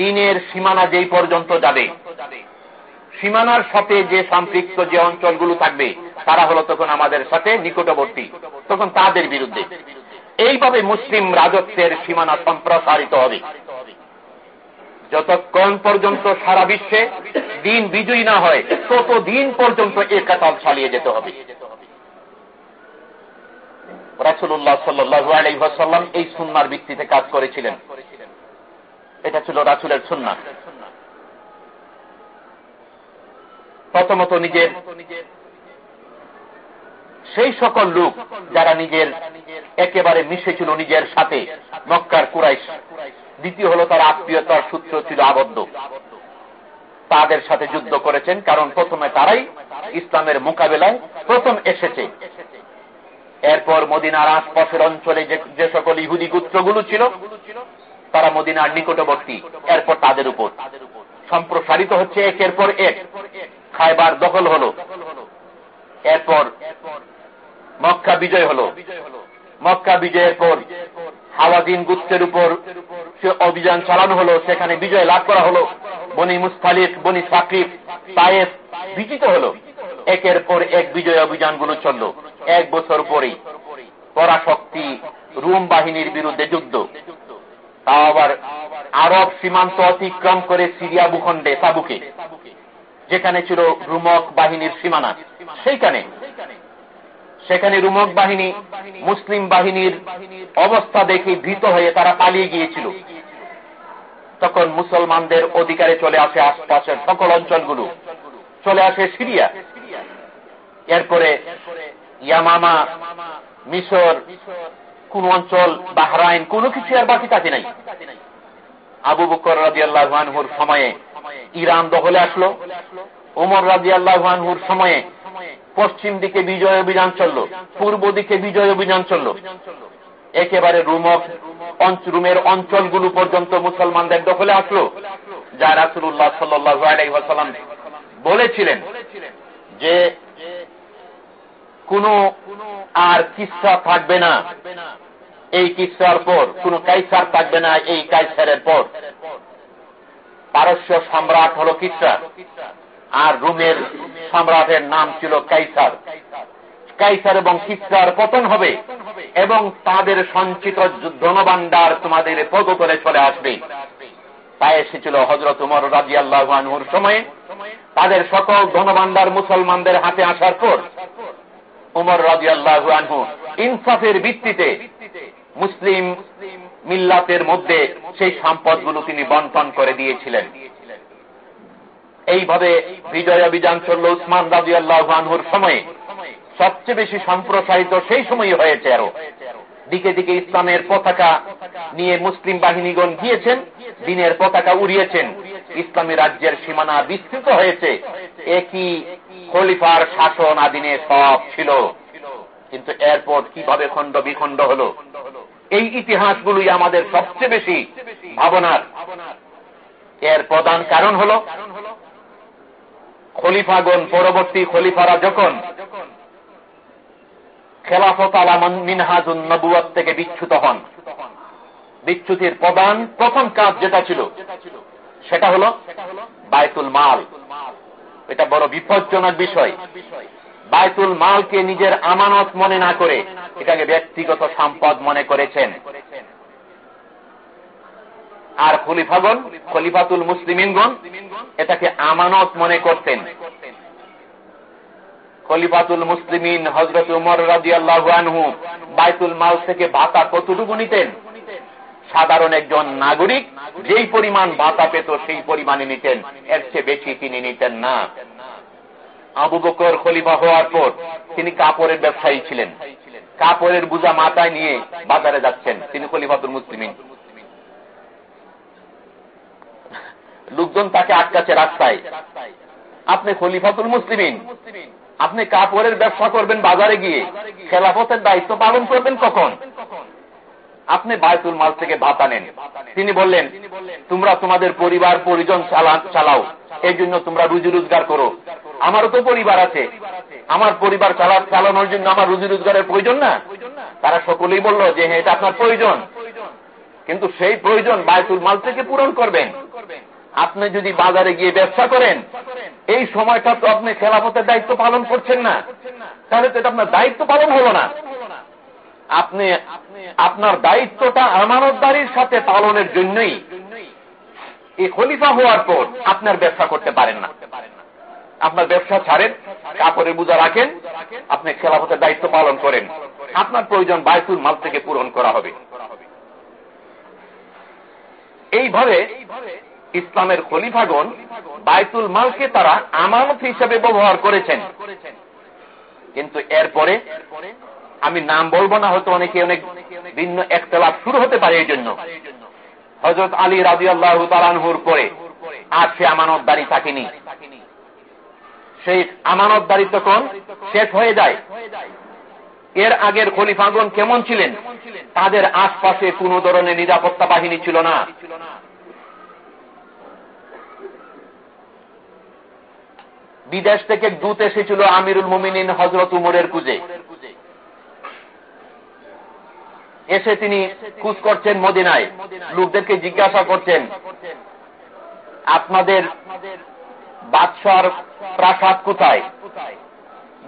দিনের সীমানা যেই পর্যন্ত যাবে, সীমানার সাথে যে সম্পৃক্ত যে অঞ্চলগুলো থাকবে, তারা হলো তখন আমাদের সাথে নিকটবর্তী, তখন তাদের বিরুদ্ধে। এইভাবে মুসলিম রাজত্বের সীমানা সম্প্রসারিত হবে। যতক্ষণ পর্যন্ত সারা বিশ্বে দিন বিজয়ী না হয় তত দিন পর্যন্ত এ কাতাল চালিয়ে যেতে হবে। রাসুল্লাহ সাল্লু আলাইসাল্লাম এই সুন্নার ভিত্তিতে কাজ করেছিলেন। এটা ছিল রাসুলের সুন্না প্রথমত নিজের সেই সকল লোক যারা নিজের একেবারে মিশেছিল নিজের সাথে, মক্কার কুরাইশ। দ্বিতীয় হল তার আত্মীয়তার সূত্র ছিল আবদ্ধ। তাদের সাথে যুদ্ধ করেছেন, কারণ প্রথমে তারাই ইসলামের মোকাবেলায় প্রথম এসেছে। এরপর মদিনার আশপাশের অঞ্চলে যে সকল ইহুদি গুত্রগুলো ছিল তারা মদিনার নিকটবর্তী, এরপর তাদের উপর। সম্প্রসারিত হচ্ছে একের পর এক। খাইবার দখল হল। এরপর মক্কা বিজয় হল। মক্কা বিজয়ের পর হাওয়াদিন গুত্রের উপর সে অভিযান চালানো হলো। সেখানে বিজয় লাভ করা হলো। বনি মুস্তালিক, বনি সাকিব, তায়েফ বিজিত হল। একের পর এক বিজয় অভিযানগুলো চলল। এক বছর পরেই পরাশক্তি রুম বাহিনীর বিরুদ্ধে যুদ্ধ। তা আবার আরব সীমান্ত অতিক্রম করে সিরিয়া ভূখণ্ডে, তাবুকে, যেখানে ছিল রুমক বাহিনীর সীমানা। সেইখানে, সেখানে রুমক বাহিনী, মুসলিম বাহিনীর অবস্থা দেখে ভীত হয়ে তারা পালিয়ে গিয়েছিল। তখন মুসলমানদের অধিকারে চলে আসে আশপাশের সকল অঞ্চলগুলো। চলে আসে সিরিয়া। এরপরে ইয়ামামা, মিশর কোন অঞ্চল, বাহরাইন, কোন কিছু আর বাকি থাকে নাই। আবু বকর রাজি আল্লাহুর সময়ে ইরান দখলে আসলো, ওমর রাজি আল্লাহুর সময়ে পশ্চিম দিকে বিজয় অভিযান চলল, পূর্ব দিকে বিজয় অভিযান চলল। একেবারে রুমক রুমের অঞ্চলগুলো পর্যন্ত মুসলমানদের দখলে আসলো, যা রাসুল্লাহ সাল্লাম বলেছিলেন যে কোন আর কিসা থাকবে না। এই কিসার পর, কোন কাইসার থাকবে না এই কাইসারের পর। পারস্য সম্রাট হল কিসা আর রুমের সম্রাটের নাম ছিল কাইসার। কাইসার এবং কিসার পতন হবে, এবং তাদের সঞ্চিত ধনবান্ডার তোমাদের পদতলে চলে আসবে। তাই এসেছিল হজরত উমর রাজি আল্লাহুর সময়ে। তাদের সকল ধনবান্ডার মুসলমানদের হাতে আসার পর উমর রাজি আল্লাহু আনহু ইনসাফের ভিত্তিতে মুসলিম মিল্লাতের মধ্যে সেই সম্পদগুলো তিনি বন্টন করে দিয়েছিলেন। এইভাবে বিজয় অভিযান চলল উসমান রাজি আল্লাহুর সময়ে। সবচেয়ে বেশি সম্প্রসারিত সেই সময় হয়েছে আরও। দিকে দিকে ইসলামের পতাকা নিয়ে মুসলিম বাহিনীগণ গিয়েছেন, দিনের পতাকা উড়িয়েছেন। ইসলামী রাজ্যের সীমানা বিস্তৃত হয়েছে। একই খলিফার শাসন আদিনে সব ছিল। কিন্তু এরপর কীভাবে খণ্ড বিখণ্ড হল? এই ইতিহাসগুলোই আমাদের সবচেয়ে বেশি ভাবনার। এর প্রধান কারণ হল, খলিফাগণ, পরবর্তী খলিফারা যখন খেলাফত আলামন মিনহাজুন নবুয়াত থেকে বিচ্ছুত হন বিচ্ছুতির প্রধান, প্রথম কাজ যেটা ছিল, সেটা হল বায়তুল মাল। এটা বড় বিপজ্জনক বিষয়। বায়তুল মালকে নিজের আমানত মনে না করে এটাকে ব্যক্তিগত সম্পদ মনে করেছেন। আর খলিফাগণ, খলিফাতুল মুসলিমিনগণ এটাকে আমানত মনে করতেন। খলিফাতুল মুসলিমিন হজরত উমর রাজি আল্লাহু বাইতুল মাল থেকে ভাতা কতটুকু নিতেন? সাধারণ একজন নাগরিক, যেই পরিমাণ ভাতা পেত সেই পরিমাণে নিতেন। এর চেয়ে বেশি তিনি নিতেন না। আবু বকর খলিফা হওয়ার পর তিনি কাপড়ের ব্যবসায়ী ছিলেন। কাপড়ের বুঝা মাথায় নিয়ে বাজারে যাচ্ছেন। তিনি খলিফাতুল মুসলিমিন। লোকজন তাকে আটকাছে রাস্তায়। আপনি খলিফাতুল মুসলিমিন। আপনি কাপড়ের ব্যবসা করবেন বাজারে গিয়ে। খেলাফতের দায়িত্ব পালন করবেন কখন? আপনি বায়তুল মাল থেকে ভাতা নেন। তিনি বললেন, তোমরা তোমাদের পরিবার, পরিজন চালাও। এই জন্য তোমরা রুজি রোজগার করো। আমারও তো পরিবার আছে। আমার পরিবার চালানোর জন্য আমার রুজি রোজগারের প্রয়োজন না? তারা সকলেই বলল যে হ্যাঁ এটা আপনার প্রয়োজন। কিন্তু সেই প্রয়োজন বায়তুল মাল থেকে পূরণ করবেন। আপনি যদি বাজারে গিয়ে ব্যবসা করেন, এই সময়টা তো আপনি খেলাফতের দায়িত্ব পালন করছেন না। তাহলে তো এটা আপনার দায়িত্ব পালন হলো না। আপনি, আপনার দায়িত্বটা আমানতদারির সাথে পালনের জন্যই। এই খলিফা হওয়ার পর আপনার ব্যবসা করতে পারেন না। আপনার ব্যবসা ছাড়েন, কাপড়ের বোঝা রাখেন, আপনি খেলাফতের দায়িত্ব পালন করেন। আপনার প্রয়োজন বায়তুল মাল থেকে পূরণ করা হবে। এইভাবে ইসলামের খলিফাগণ বায়তুল মালকে তারা আমানত হিসেবে ব্যবহার করেছেন। কিন্তু এরপরে আমি নাম বলব না, হয়তো অনেকে অনেক ভিন্ন একতলাপ শুরু হতে পারে এই জন্য। হজরত আলী রাজি আল্লাহ তালানহুর পরে আর সে আমানতদারি থাকেনি। সেই আমানতদারি তখন শেষ হয়ে যায়। এর আগের খলিফাগণ কেমন ছিলেন? তাদের আশপাশে কোন ধরনের নিরাপত্তা বাহিনী ছিল না। বিদেশ থেকে দূত এসেছিল আমিরুল মুমিনিন হজরত উমরের কুজে। এসে তিনি খুঁজ করছেন মদিনায়। লোকদেরকে জিজ্ঞাসা করছেন, আপনাদের বাদশার প্রাসাদ কোথায়?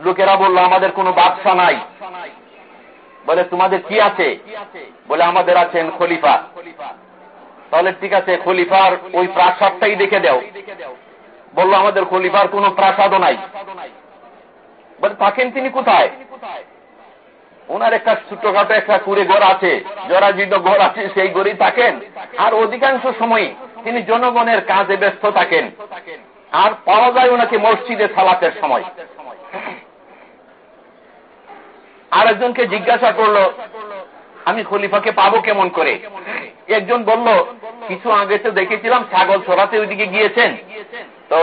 লোকেরা বলল, আমাদের কোনো বাদশা নাই। বলে, তোমাদের কি আছে? বলে, আমাদের আছেন খলিফা। তাহলে ঠিক আছে, খলিফার ওই প্রাসাদটাই দেখে দেও। বলল, আমাদের খলিফার কোন প্রাসাদও নাই। বলে, থাকেন তিনি কোথায়? ওনার একটা ছোটখাটো একটা কুড়ে ঘর আছে, জরাজীর্ণ ঘর আছে, সেই ঘরেই থাকেন। আর অধিকাংশ সময় তিনি জনগণের কাজে ব্যস্ত থাকেন। আর পাওয়া যায় ওনাকে মসজিদে সালাতের সময়। আর একজনকে জিজ্ঞাসা করল, আমি খলিফাকে পাবো কেমন করে? একজন বলল, কিছু আগে তো দেখেছিলাম ছাগল ছড়াতে ওইদিকে গিয়েছেন। তো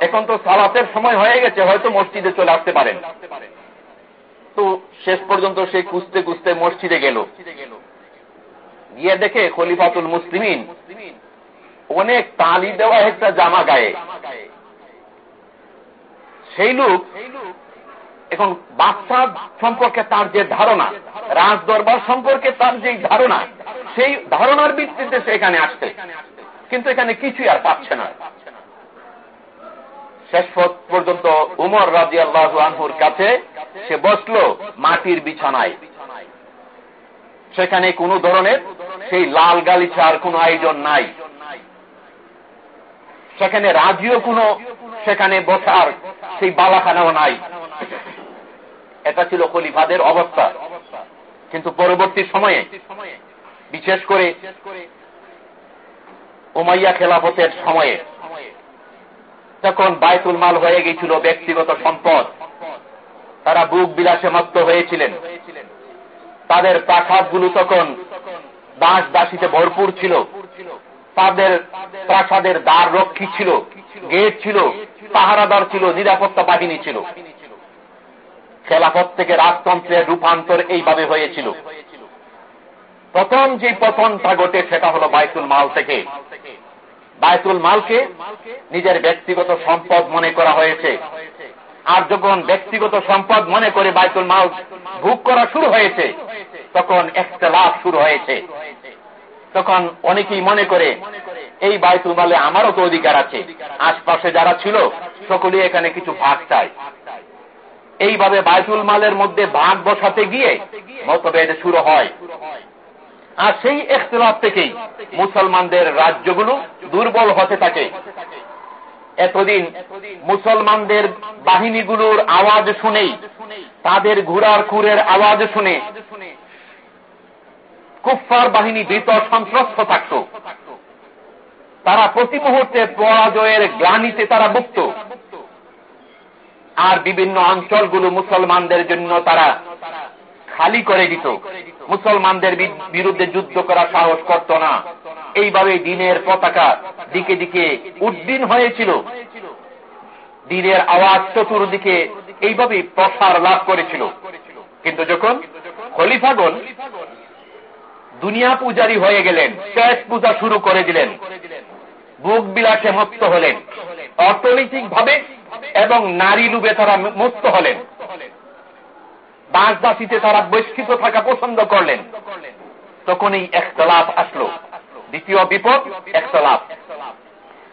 এখন তো সালাতের সময় হয়ে গেছে, হয়তো মসজিদে চলে আসতে পারেন। তো শেষ পর্যন্ত সে কুস্তে কুস্তে মসজিদে গেল। গিয়ে দেখে খলিফাতুল মুসলিমিন অনেক তালি দেওয়া একটা জামা গায়ে। সেই লোক এখন বাচ্চা সম্পর্কে তার যে ধারণা রাজ দরবার সম্পর্কে তার যে ধারণা, সেই ধারণার ভিত্তিতে সে এখানে আসছে। কিন্তু এখানে কিছুই আর পাচ্ছে না। শেষ পর্যন্ত উমর রাজি আল্লাহ আনহুর কাছে সে বসল মাটির বিছানায়। সেখানে কোন ধরনের সেই লাল গালিচার কোন আয়োজন নাই। সেখানে রাজিও কোন, সেখানে বসার সেই বালাখানাও নাই। এটা ছিল খলিফাদের অবস্থা। কিন্তু পরবর্তী সময়ে, বিশেষ করে উমাইয়া খেলাফতের সময়ে তখন বায়তুল মাল হয়ে গেছিল ব্যক্তিগত সম্পদ, তারা বুক বিলাসে মত্ত হয়েছিলেন। তাদের প্রাসাদগুলো তখন দাস দাসীতে ভরপুর ছিল। তাদের প্রাসাদের দ্বার রক্ষী ছিল, গেট ছিল, পাহারাদার ছিল, নিরাপত্তা বাহিনী ছিল। খেলাফত থেকে রাজতন্ত্রের রূপান্তর এইভাবে হয়েছিল। প্রথম যে পতনটা ঘটে সেটা হলো বাইতুল মাল থেকে। বায়তুল মালকে নিজের ব্যক্তিগত সম্পদ মনে করা হয়েছে। আর যখন ব্যক্তিগত সম্পদ মনে করে বায়তুল মাল ভোগ করা শুরু হয়েছে, তখন একটা লাভ শুরু হয়েছে। তখন অনেকেই মনে করে, এই বায়তুল মালে আমারও তো অধিকার আছে। আশপাশে যারা ছিল সকলেই এখানে কিছু ভাগ চায়। এইভাবে বায়তুল মালের মধ্যে ভাগ বসাতে গিয়ে মতভেদ শুরু হয়। আর সেই এখতলাফ থেকেই মুসলমানদের রাজ্যগুলো দুর্বল হতে থাকে। এতদিন মুসলমানদের বাহিনীগুলোর আওয়াজ শুনেই, তাদের ঘোড়ার কুরের আওয়াজ শুনে কুফার বাহিনী ভীত সন্ত্রস্ত থাকত। তারা প্রতি মুহূর্তে পরাজয়ের গ্লানিতে তারা মুক্ত আর বিভিন্ন অঞ্চলগুলো মুসলমানদের জন্য তারা খালি করে দিত। মুসলমানদের বিরুদ্ধে যুদ্ধ করার সাহস করত না। এইভাবে দিনের পতাকা দিকে দিকে উদ্দিন হয়েছিল। দিনের আওয়াজ চতুর্দিকে এইভাবে প্রসার লাভ করেছিল। কিন্তু যখন খলিফাগণ দুনিয়া পূজারি হয়ে গেলেন, শেষ পূজা শুরু করে দিলেন, বুক বিলাসে মুক্ত হলেন অর্থনৈতিক ভাবে এবং নারী লুবে তারা মুক্ত হলেন। দাসদাসিতে তারা বৈষ্কৃত থাকা পছন্দ করলেন। তখন এই একতলাপ আসলো। দ্বিতীয় বিপদ একতলাপ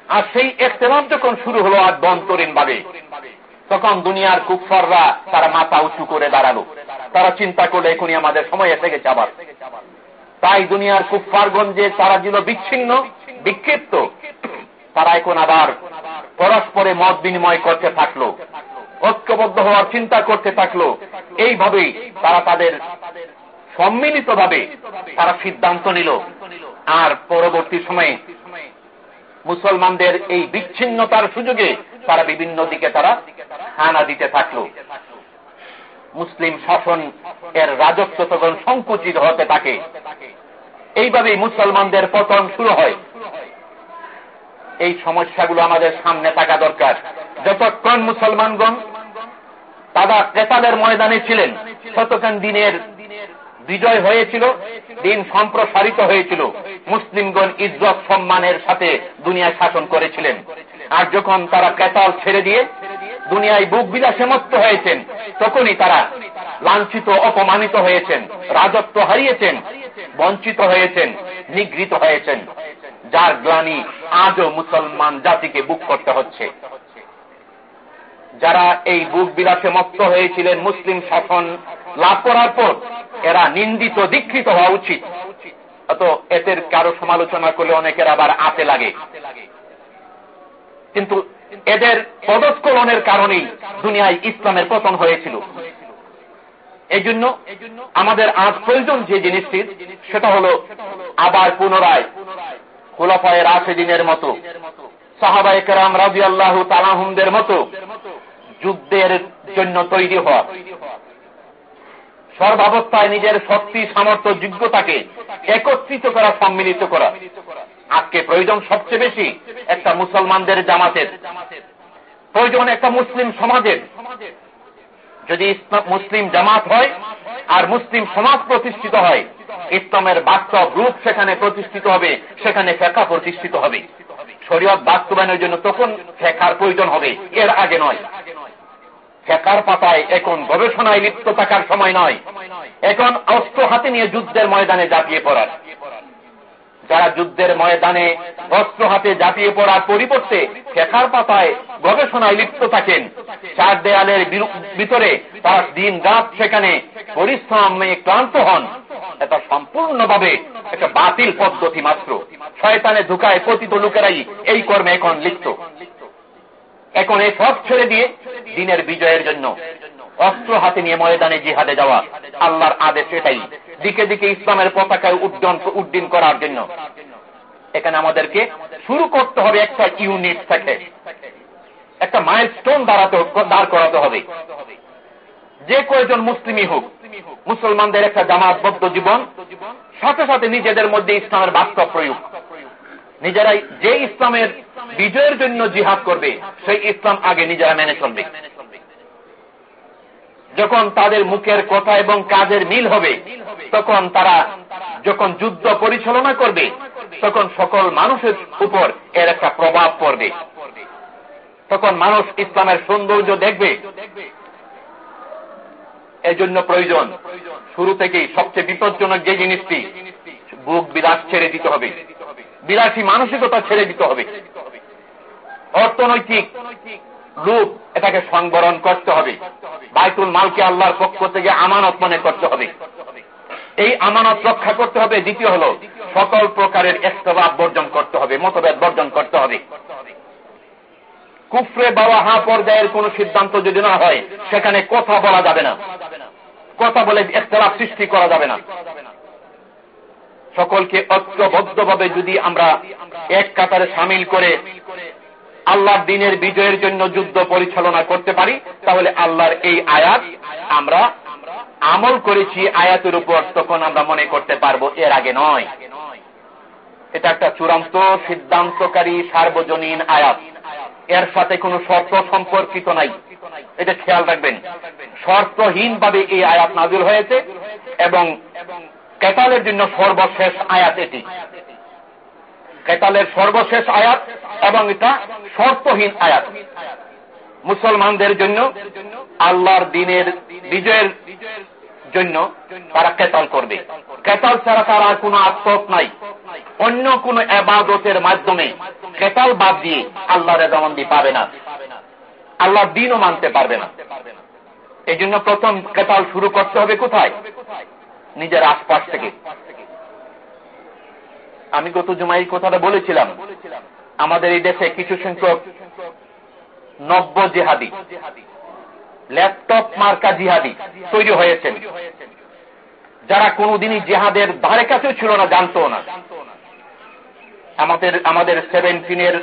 আর সেই একতলাপ যখন শুরু হলো আভ্যন্তরীণ ভাবে তখন দুনিয়ার কুফাররা তারা মাথা উঁচু করে দাঁড়াল। তারা চিন্তা করলে, এখনই আমাদের সময় এসে গেছে আবার। তাই দুনিয়ার কুফারগঞ্জে তারা ছিল বিচ্ছিন্ন, বিক্ষিপ্ত, তারা এখন আবার পরস্পরে মত বিনিময় করতে থাকল। ঐক্যবদ্ধ হওয়ার চিন্তা করতে থাকল। এইভাবেই তারা তাদের সম্মিলিত ভাবে তারা সিদ্ধান্ত নিল। আর পরবর্তী সময়ে মুসলমানদের এই বিচ্ছিন্নতার সুযোগে তারা বিভিন্ন দিকে তারা হানা দিতে থাকল। মুসলিম শাসন এর রাজত্ব তখন সংকুচিত হতে থাকে। এইভাবেই মুসলমানদের পতন শুরু হয়। এই সমস্যাগুলো আমাদের সামনে থাকা দরকার। যতক্ষণ মুসলমানগণ তারা ক্রেতাদের ময়দানে ছিলেন, ততক্ষণ দিনের বিজয় হয়েছিল, দিন সম্প্রসারিত হয়েছিল। মুসলিমগণ ইজ্জত সম্মানের সাথে দুনিয়ায় শাসন করেছিলেন। আর যখন তারা ক্রেতাল ছেড়ে দিয়ে দুনিয়ায় বুক বিলাসে মত্ত হয়েছেন, তখনই তারা লাঞ্ছিত, অপমানিত হয়েছেন, রাজত্ব হারিয়েছেন, বঞ্চিত হয়েছেন, নিগৃহীত হয়েছেন। যার গ্লানি আজও মুসলমান জাতিকে বুক করতে হচ্ছে। যারা এই বুক বিলাসে মত্ত হয়েছিলেন মুসলিম শাসন লাভ করার পর, এরা নিন্দিত, দীক্ষিত হওয়া উচিত। অত এদের কারও সমালোচনা করলে অনেকের আবার আতে লাগে। কিন্তু এদের পদস্কলনের কারণেই দুনিয়ায় ইসলামের পতন হয়েছিল। এই জন্য আমাদের আজ প্রয়োজন যে জিনিসটির, সেটা হল আবার পুনরায় খোলাফায় রাশেদিনের মতো সাহাবাই কেরাম রাজি আল্লাহ তালাহুমদের মতো যুদ্ধের জন্য তৈরি হওয়া। সর্বাবস্থায় নিজের শক্তি, সামর্থ্য, যোগ্যতাকে একত্রিত করা, সম্মিলিত করা। আজকে প্রয়োজন সবচেয়ে বেশি একটা মুসলমানদের জামাতের। প্রয়োজন একটা মুসলিম সমাজের। যদি মুসলিম জামাত হয় আর মুসলিম সমাজ প্রতিষ্ঠিত হয় ইসলামের বাস্তব রূপ সেখানে প্রতিষ্ঠিত হবে, সেখানে ফেকা প্রতিষ্ঠিত হবে। শরীয়ত বাস্তবায়নের জন্য তখন ফেকার প্রয়োজন হবে, এর আগে নয়। ফেকার পাতায় এখন গবেষণায় লিপ্ত থাকার সময় নয়। এখন অস্ত্র হাতে নিয়ে যুদ্ধের ময়দানে জাপিয়ে পড়ার। যারা যুদ্ধের ময়দানে অস্ত্র হাতে জাপিয়ে পড়ার পরিবর্তে ফেকার পাতায় গবেষণায় লিপ্ত থাকেন। চার দেয়ালের ভিতরে তার দিন রাত সেখানে পরিশ্রমে ক্লান্ত হন। এটা সম্পূর্ণভাবে একটা বাতিল পদ্ধতি মাত্র। শয়তানে ঢুকায় পতিত লোকেরাই এই কর্মে এখন লিপ্ত। এখন এই সব ছেড়ে দিয়ে দিনের বিজয়ের জন্য অস্ত্র হাতে নিয়ে ময়দানে জিহাদে যাওয়া। আল্লাহর আদেশ এটাই। দিকে দিকে ইসলামের পতাকায় উড্ডন উড্ডীন করার জন্য। এখানে আমাদেরকে শুরু করতে হবে একটা ইউনিট থেকে। একটা মাইল স্টোন দাঁড়াতে দাঁড় করাতে হবে। যে কয়েকজন মুসলিমই হোক, মুসলমানদের একটা জামাতবদ্ধ জীবন, সাথে সাথে নিজেদের মধ্যে ইসলামের বাস্তব প্রয়োগ। নিজেরাই যে ইসলামের বিজয়ের জন্য জিহাদ করবে, সেই ইসলাম আগে নিজেরা মেনে চলবে। যখন তাদের মুখের কথা এবং কাজের মিল হবে, তখন তারা যখন যুদ্ধ পরিচালনা করবে, তখন সকল মানুষের উপর এর একটা প্রভাব পড়বে। তখন মানুষ ইসলামের সৌন্দর্য দেখবে। এজন্য প্রয়োজন, শুরু থেকেই সবচেয়ে বিপজ্জনক যে জিনিসটি, বুক বিলাস ছেড়ে দিতে হবে। বিলাসী মানসিকতা ছেড়ে দিতে হবে। অর্থনৈতিক লোক এটাকে সংবরণ করতে হবে। বাইতুল মালকে আল্লাহর পক্ষ থেকে আমানত মনে করতে হবে। এই আমানত রক্ষা করতে হবে, দ্বিতীয় হল সকল প্রকারের একতভাব বর্জন করতে হবে, মতভেদ বর্জন করতে হবে। কুফরে বাবা হা পর্যায়ের কোন সিদ্ধান্ত যদি না হয়, সেখানে কথা বলা যাবে না। কথা বলে একতলাপ সৃষ্টি করা যাবে না। সকলকে ঐক্যবদ্ধভাবে যদি আমরা এক কাতারে সামিল করে আল্লাহর দিনের বিজয়ের জন্য যুদ্ধ পরিচালনা করতে পারি, তাহলে আল্লাহর এই আয়াত আমরা আমল করেছি আয়াতের উপর, তখন আমরা মনে করতে পারব এর আগে নয়। এটা একটা চূড়ান্ত সিদ্ধান্তকারী সার্বজনীন আয়াত। এর সাথে কোনো শর্ত সম্পর্কিত নাই। এটা খেয়াল রাখবেন। শর্তহীন ভাবে এই আয়াত নাজিল হয়েছে এবং কেতালের জন্য সর্বশেষ আয়াত এটি। কেতালের সর্বশেষ আয়াত এবং এটা শর্তহীন আয়াত। মুসলমানদের জন্য, আল্লাহর দিনের বিজয়ের জন্য তারা কেতাল করবে। কেতাল ছাড়া তার আর কোন আত্মত নাই। অন্য কোন এবাদতের মাধ্যমে কেতাল বাদ দিয়ে আল্লাহ রেজামন্দি পাবে না। আল্লাহর দিনও মানতে পারবে না। এই জন্য প্রথম কেতাল শুরু করতে হবে কোথায়? নিজের আশপাশ থেকে। আমি গত জুমাই কথাটা বলেছিলাম। আমাদের এই দেশে কিছু সংখ্যক নব্য জেহাদি, ল্যাপটপ মার্কা জিহাদি তৈরি হয়েছেন। যারা কোনদিনই জেহাদের ধারে কাছেও ছিল না, জানতো না। আমাদের আমাদের সেভেন্টিনের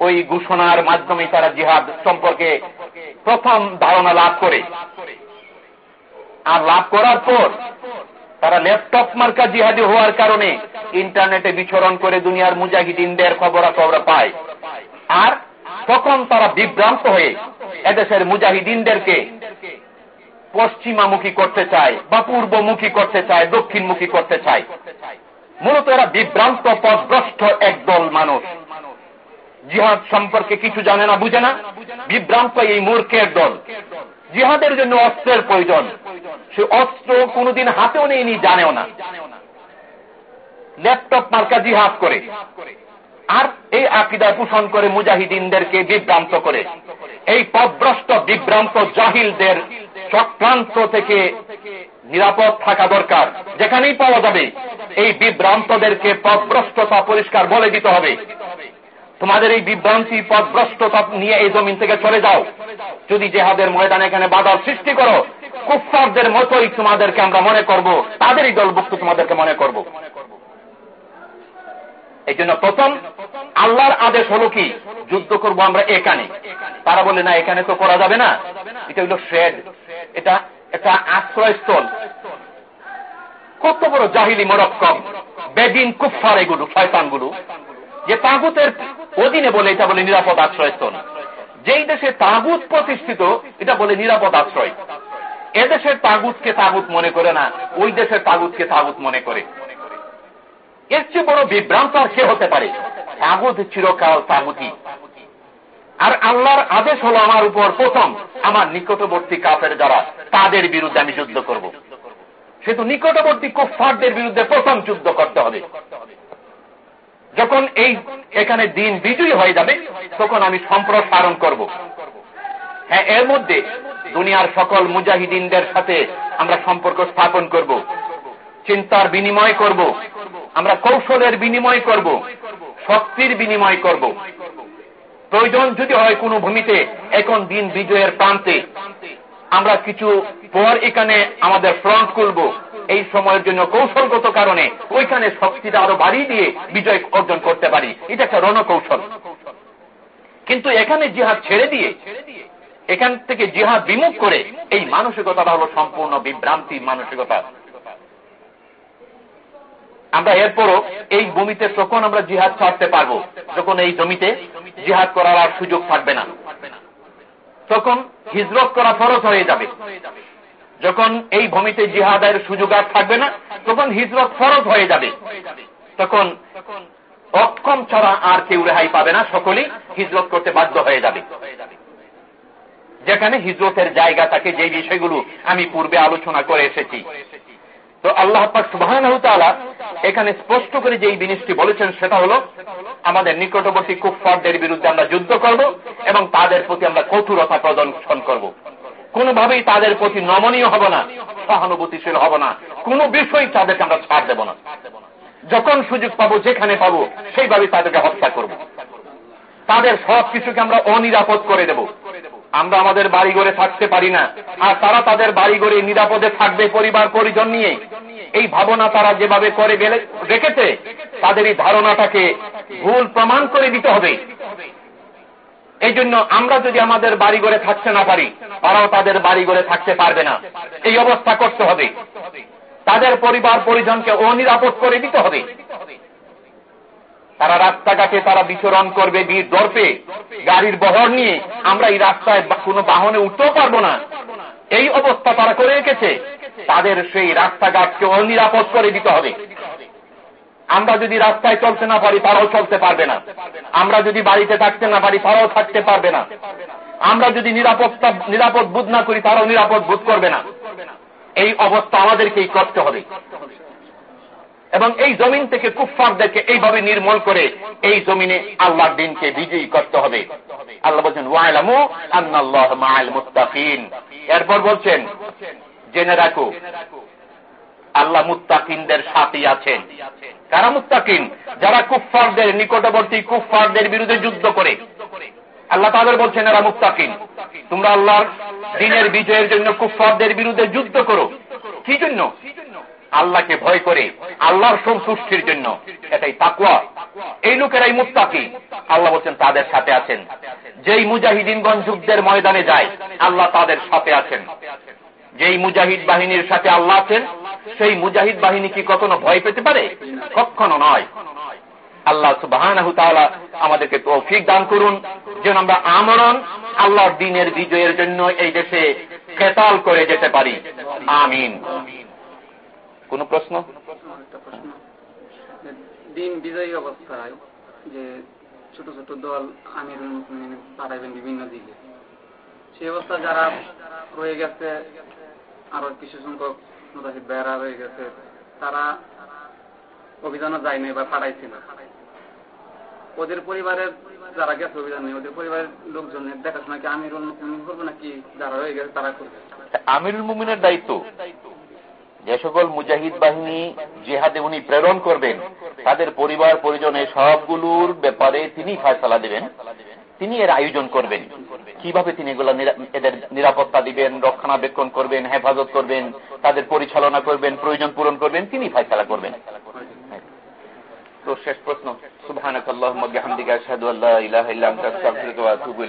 ওই ঘোষণার মাধ্যমে তারা জিহাদ সম্পর্কে প্রথম ধারণা লাভ করে। আর লাভ করার পর তারা ল্যাপটপ মার্কা জিহাদি হওয়ার কারণে ইন্টারনেটে বিচরণ করে দুনিয়ার মুজাহিদিনদের খবরাখবর পায় আর তখন তারা বিভ্রান্ত হয়ে এদেশের মুজাহিদিনদেরকে পশ্চিমামুখী করতে চায় বা পূর্বমুখী করতে চায়, দক্ষিণমুখী করতে চায়। মূলত এরা বিভ্রান্ত পথগ্রস্ত একদল মানুষ। জিহাদ সম্পর্কে কিছু জানে না, বুঝে না? বিভ্রান্ত এই মূর্খের দল। জিহাদের জন্য অস্ত্রের প্রয়োজন। সে অস্ত্র কোনদিন হাতেও নেই জানেও না। ল্যাপটপ মার্কা জিহাদ করে। আর এই আকিদা পোষণ করে মুজাহিদিনদেরকে বিভ্রান্ত করে। এই পদভ্রষ্ট, বিভ্রান্ত জাহিলদের চক্রান্ত থেকে নিরাপদ থাকা দরকার। যেখানেই পাওয়া যাবে, এই বিভ্রান্তদেরকে পদভ্রষ্টতা পরিষ্কার বলে দিতে হবে। তোমাদের এই বিভ্রান্তি, পদভ্রষ্টতা নিয়ে এই জমিন থেকে চলে যাও। যদি জেহাদের ময়দানে এখানে বাধার সৃষ্টি করো কুফারদের মতোই তোমাদেরকে আমরা মনে করব, তাদেরই দলভুক্ত তোমাদেরকে মনে করব। এই জন্য প্রথম, আল্লাহর আদেশ হলো কি? যুদ্ধ করব আমরা এখানে। তারা বলে না, এখানে তো করা যাবে না। এটা হলো শেড। এটা একটা আশ্রয়স্থল। কত বড় জাহিলি মরক্কম। বেদিন কুফার এগুলো, শয়তানগুলো। যে তাগুতের অধীনে বলে এটা বলে নিরাপদ আশ্রয়স্থল। যেই দেশে তাগুত প্রতিষ্ঠিত, এটা বলে নিরাপদ আশ্রয়। এদেশের তাগুতকে তাগুত মনে করে না, ওই দেশের তাগুতকে তাগুত মনে করে। এর চেয়ে বড় বিভ্রান্ত আর কে হতে পারে। তাগুত চিরকাল তাগুতি। আর আল্লাহর আদেশ হলো আমার উপর প্রথম, আমার নিকটবর্তী কাপের যারা, তাদের বিরুদ্ধে আমি যুদ্ধ করব। সেহেতু নিকটবর্তী কোফারদের বিরুদ্ধে প্রথম যুদ্ধ করতে হবে। যখন এই এখানে দিন বিজয়ী হয়ে যাবে, তখন আমি সম্প্রসারণ করব। হ্যাঁ এর মধ্যে দুনিয়ার সকল মুজাহিদিনদের সাথে আমরা সম্পর্ক স্থাপন করব। চিন্তার বিনিময় করব। আমরা কৌশলের বিনিময় করব। শক্তির বিনিময় করব। প্রয়োজন যদি হয় কোনো ভূমিতে, এখন দিন বিজয়ের প্রান্তে আমরা কিছু পর এখানে আমাদের ফ্রন্ট খুলব এই সময়ের জন্য কৌশলগত কারণে ওইখানে শক্তিটা আরও বাড়িয়ে দিয়ে বিজয় অর্জন করতে পারি। এটা একটা রণকৌশল। কিন্তু এখানে জিহাদ ছেড়ে দিয়ে, এখান থেকে জিহাদ বিমুখ করে এই মানসিকতাটা হলো সম্পূর্ণ বিভ্রান্তি মানসিকতা। আমরা এরপরও এই ভূমিতে তখন আমরা জিহাদ ছাড়তে পারব, যখন এই জমিতে জিহাদ করার আর সুযোগ থাকবে না। তখন হিজরত করা ফরজ হয়ে যাবে। যখন এই ভূমিতে জিহাদের সুযোগ আর থাকবে না, তখন হিজরত ফরজ হয়ে যাবে। তখন অক্ষম ছাড়া আর কেউ রেহাই পাবে না, সকলেই হিজরত করতে বাধ্য হয়ে যাবে। যেখানে হিজরতের জায়গা থাকে, যে বিষয়গুলো আমি পূর্বে আলোচনা করে এসেছি। তো আল্লাহ সুবাহ এখানে স্পষ্ট করে যে জিনিসটি বলেছেন সেটা হলো, আমাদের নিকটবর্তী কুফারদের বিরুদ্ধে আমরা যুদ্ধ করব এবং তাদের প্রতি আমরা কঠোরতা প্রদর্শন করব। কোনোভাবেই তাদের প্রতি নমনীয় হব না, সহানুভূতিশীল হব না, কোন বিষয় তাদেরকে আমরা ছাড় দেব না। যখন সুযোগ পাবো, যেখানে পাবো সেইভাবে তাদেরকে হত্যা করব। তাদের সব কিছুকে আমরা অনিরাপদ করে দেব। আমরা আমাদের বাড়ি ঘরে থাকতে পারি না। আর তারা তাদের বাড়ি ঘরে নিরাপদে থাকবে পরিবার পরিজন নিয়ে। এই ভাবনা তারা যেভাবে করে গেলে রেখেছে তাদের এই ধারণাটাকে ভুল প্রমাণ করে দিতে হবে। এই জন্য আমরা যদি আমাদের বাড়ি ঘরে থাকতে না পারি, তারাও তাদের বাড়ি ঘরে থাকতে পারবে না। এই অবস্থা করতে হবে। তাদের পরিবার পরিজনকে অনিরাপদ করে দিতে হবে। তারা রাস্তাঘাটে তারা বিচরণ করবে বীর দর্পে, গাড়ির বহর নিয়ে। আমরা এই রাস্তায় কোনো বাহনে উঠতেও পারব না। এই অবস্থা তারা করে রেখেছে। তাদের সেই রাস্তাঘাটকে অনিরাপদ করে দিতে হবে। আমরা যদি রাস্তায় চলতে না পারি, তারাও চলতে পারবে না। আমরা যদি বাড়িতে থাকতে না পারি, তারাও থাকতে পারবে না। আমরা যদি নিরাপত্তা, নিরাপদ বোধ না করি, তারাও নিরাপদ বোধ করবে না। এই অবস্থা আমাদেরকেই করতে হবে। এবং এই জমিন থেকে কুফফারদেরকে এইভাবে নির্মূল করে এই জমিনে আল্লাহর দিনকে বিজয়ী করতে হবে। আল্লাহ বলছেন ওয়াইলামু আন্নাল্লাহ মাআল মুত্তাকিন। এরপর বলছেন, জেনে রাখো, আল্লাহ মুত্তাকিনদের সাথে আছেন। কারা মুত্তাকিন? যারা কুফফারদের নিকটবর্তী কুফফারদের বিরুদ্ধে যুদ্ধ করে। আল্লাহ তাদের বলছেন, এরা মুত্তাকিন। তোমরা আল্লাহর দিনের বিজয়ের জন্য কুফফারদের বিরুদ্ধে যুদ্ধ করো। কি জন্য? আল্লাহকে ভয় করে আল্লাহর সন্তুষ্টির জন্য। এটাই তাকুয়া এই লোকেরাই মুত্তাকি। আল্লাহ বলছেন, তাদের সাথে আছেন। যেই মুজাহিদিনগঞ্জ যুদ্ধের ময়দানে যায়, আল্লাহ তাদের সাথে আছেন। যেই মুজাহিদ বাহিনীর সাথে আল্লাহ আছেন, সেই মুজাহিদ বাহিনী কি কখনো ভয় পেতে পারে? কখনো নয়। আল্লাহ সুবাহ আমাদেরকে তৌফিক দান করুন। যেন আমরা আমরণ আল্লাহর দিনের বিজয়ের জন্য এই দেশে কেতাল করে যেতে পারি। আমিন। কোন প্রশ্ন? দিন বিজয়ী অবস্থায় যে ছোট ছোট দল আমিরুল মুসলিম পাঠাইবেন বিভিন্ন দিকে সেই অবস্থা যারা রয়ে গেছে আরও কিছু সংখ্যক মুজাহিদ ভাইয়েরা রয়ে গেছে তারা অভিযানও যায়নি বা পাঠাইছিল। ওদের পরিবারের যারা গেছে অভিযানে ওদের পরিবারের লোকজনের দেখাশোনা কি আমিরুল মুসলিম করবে নাকি যারা রয়ে গেছে তারা করবে? আমিরুল মুমিনের দায়িত্ব। যে সকল মুজাহিদ বাহিনী জেহাদে উনি প্রেরণ করবেন, তাদের পরিবার, পরিজনে সবগুলোর ব্যাপারে তিনি ফায়সালা দেবেন। তিনি এর আয়োজন করবেন। কীভাবে তিনি এগুলো এদের নিরাপত্তা দিবেন, রক্ষণাবেক্ষণ করবেন, হেফাজত করবেন, তাদের পরিচালনা করবেন, প্রয়োজন পূরণ করবেন, তিনি ফায়সালা করবেন। তো শেষ প্রশ্ন। সুবহানাকাল্লাহুম্মা, বিহামদিকা, আশহাদু আল্লা ইলাহা ইল্লা আনতা, আস্তাগফিরুকা ওয়া আতুবু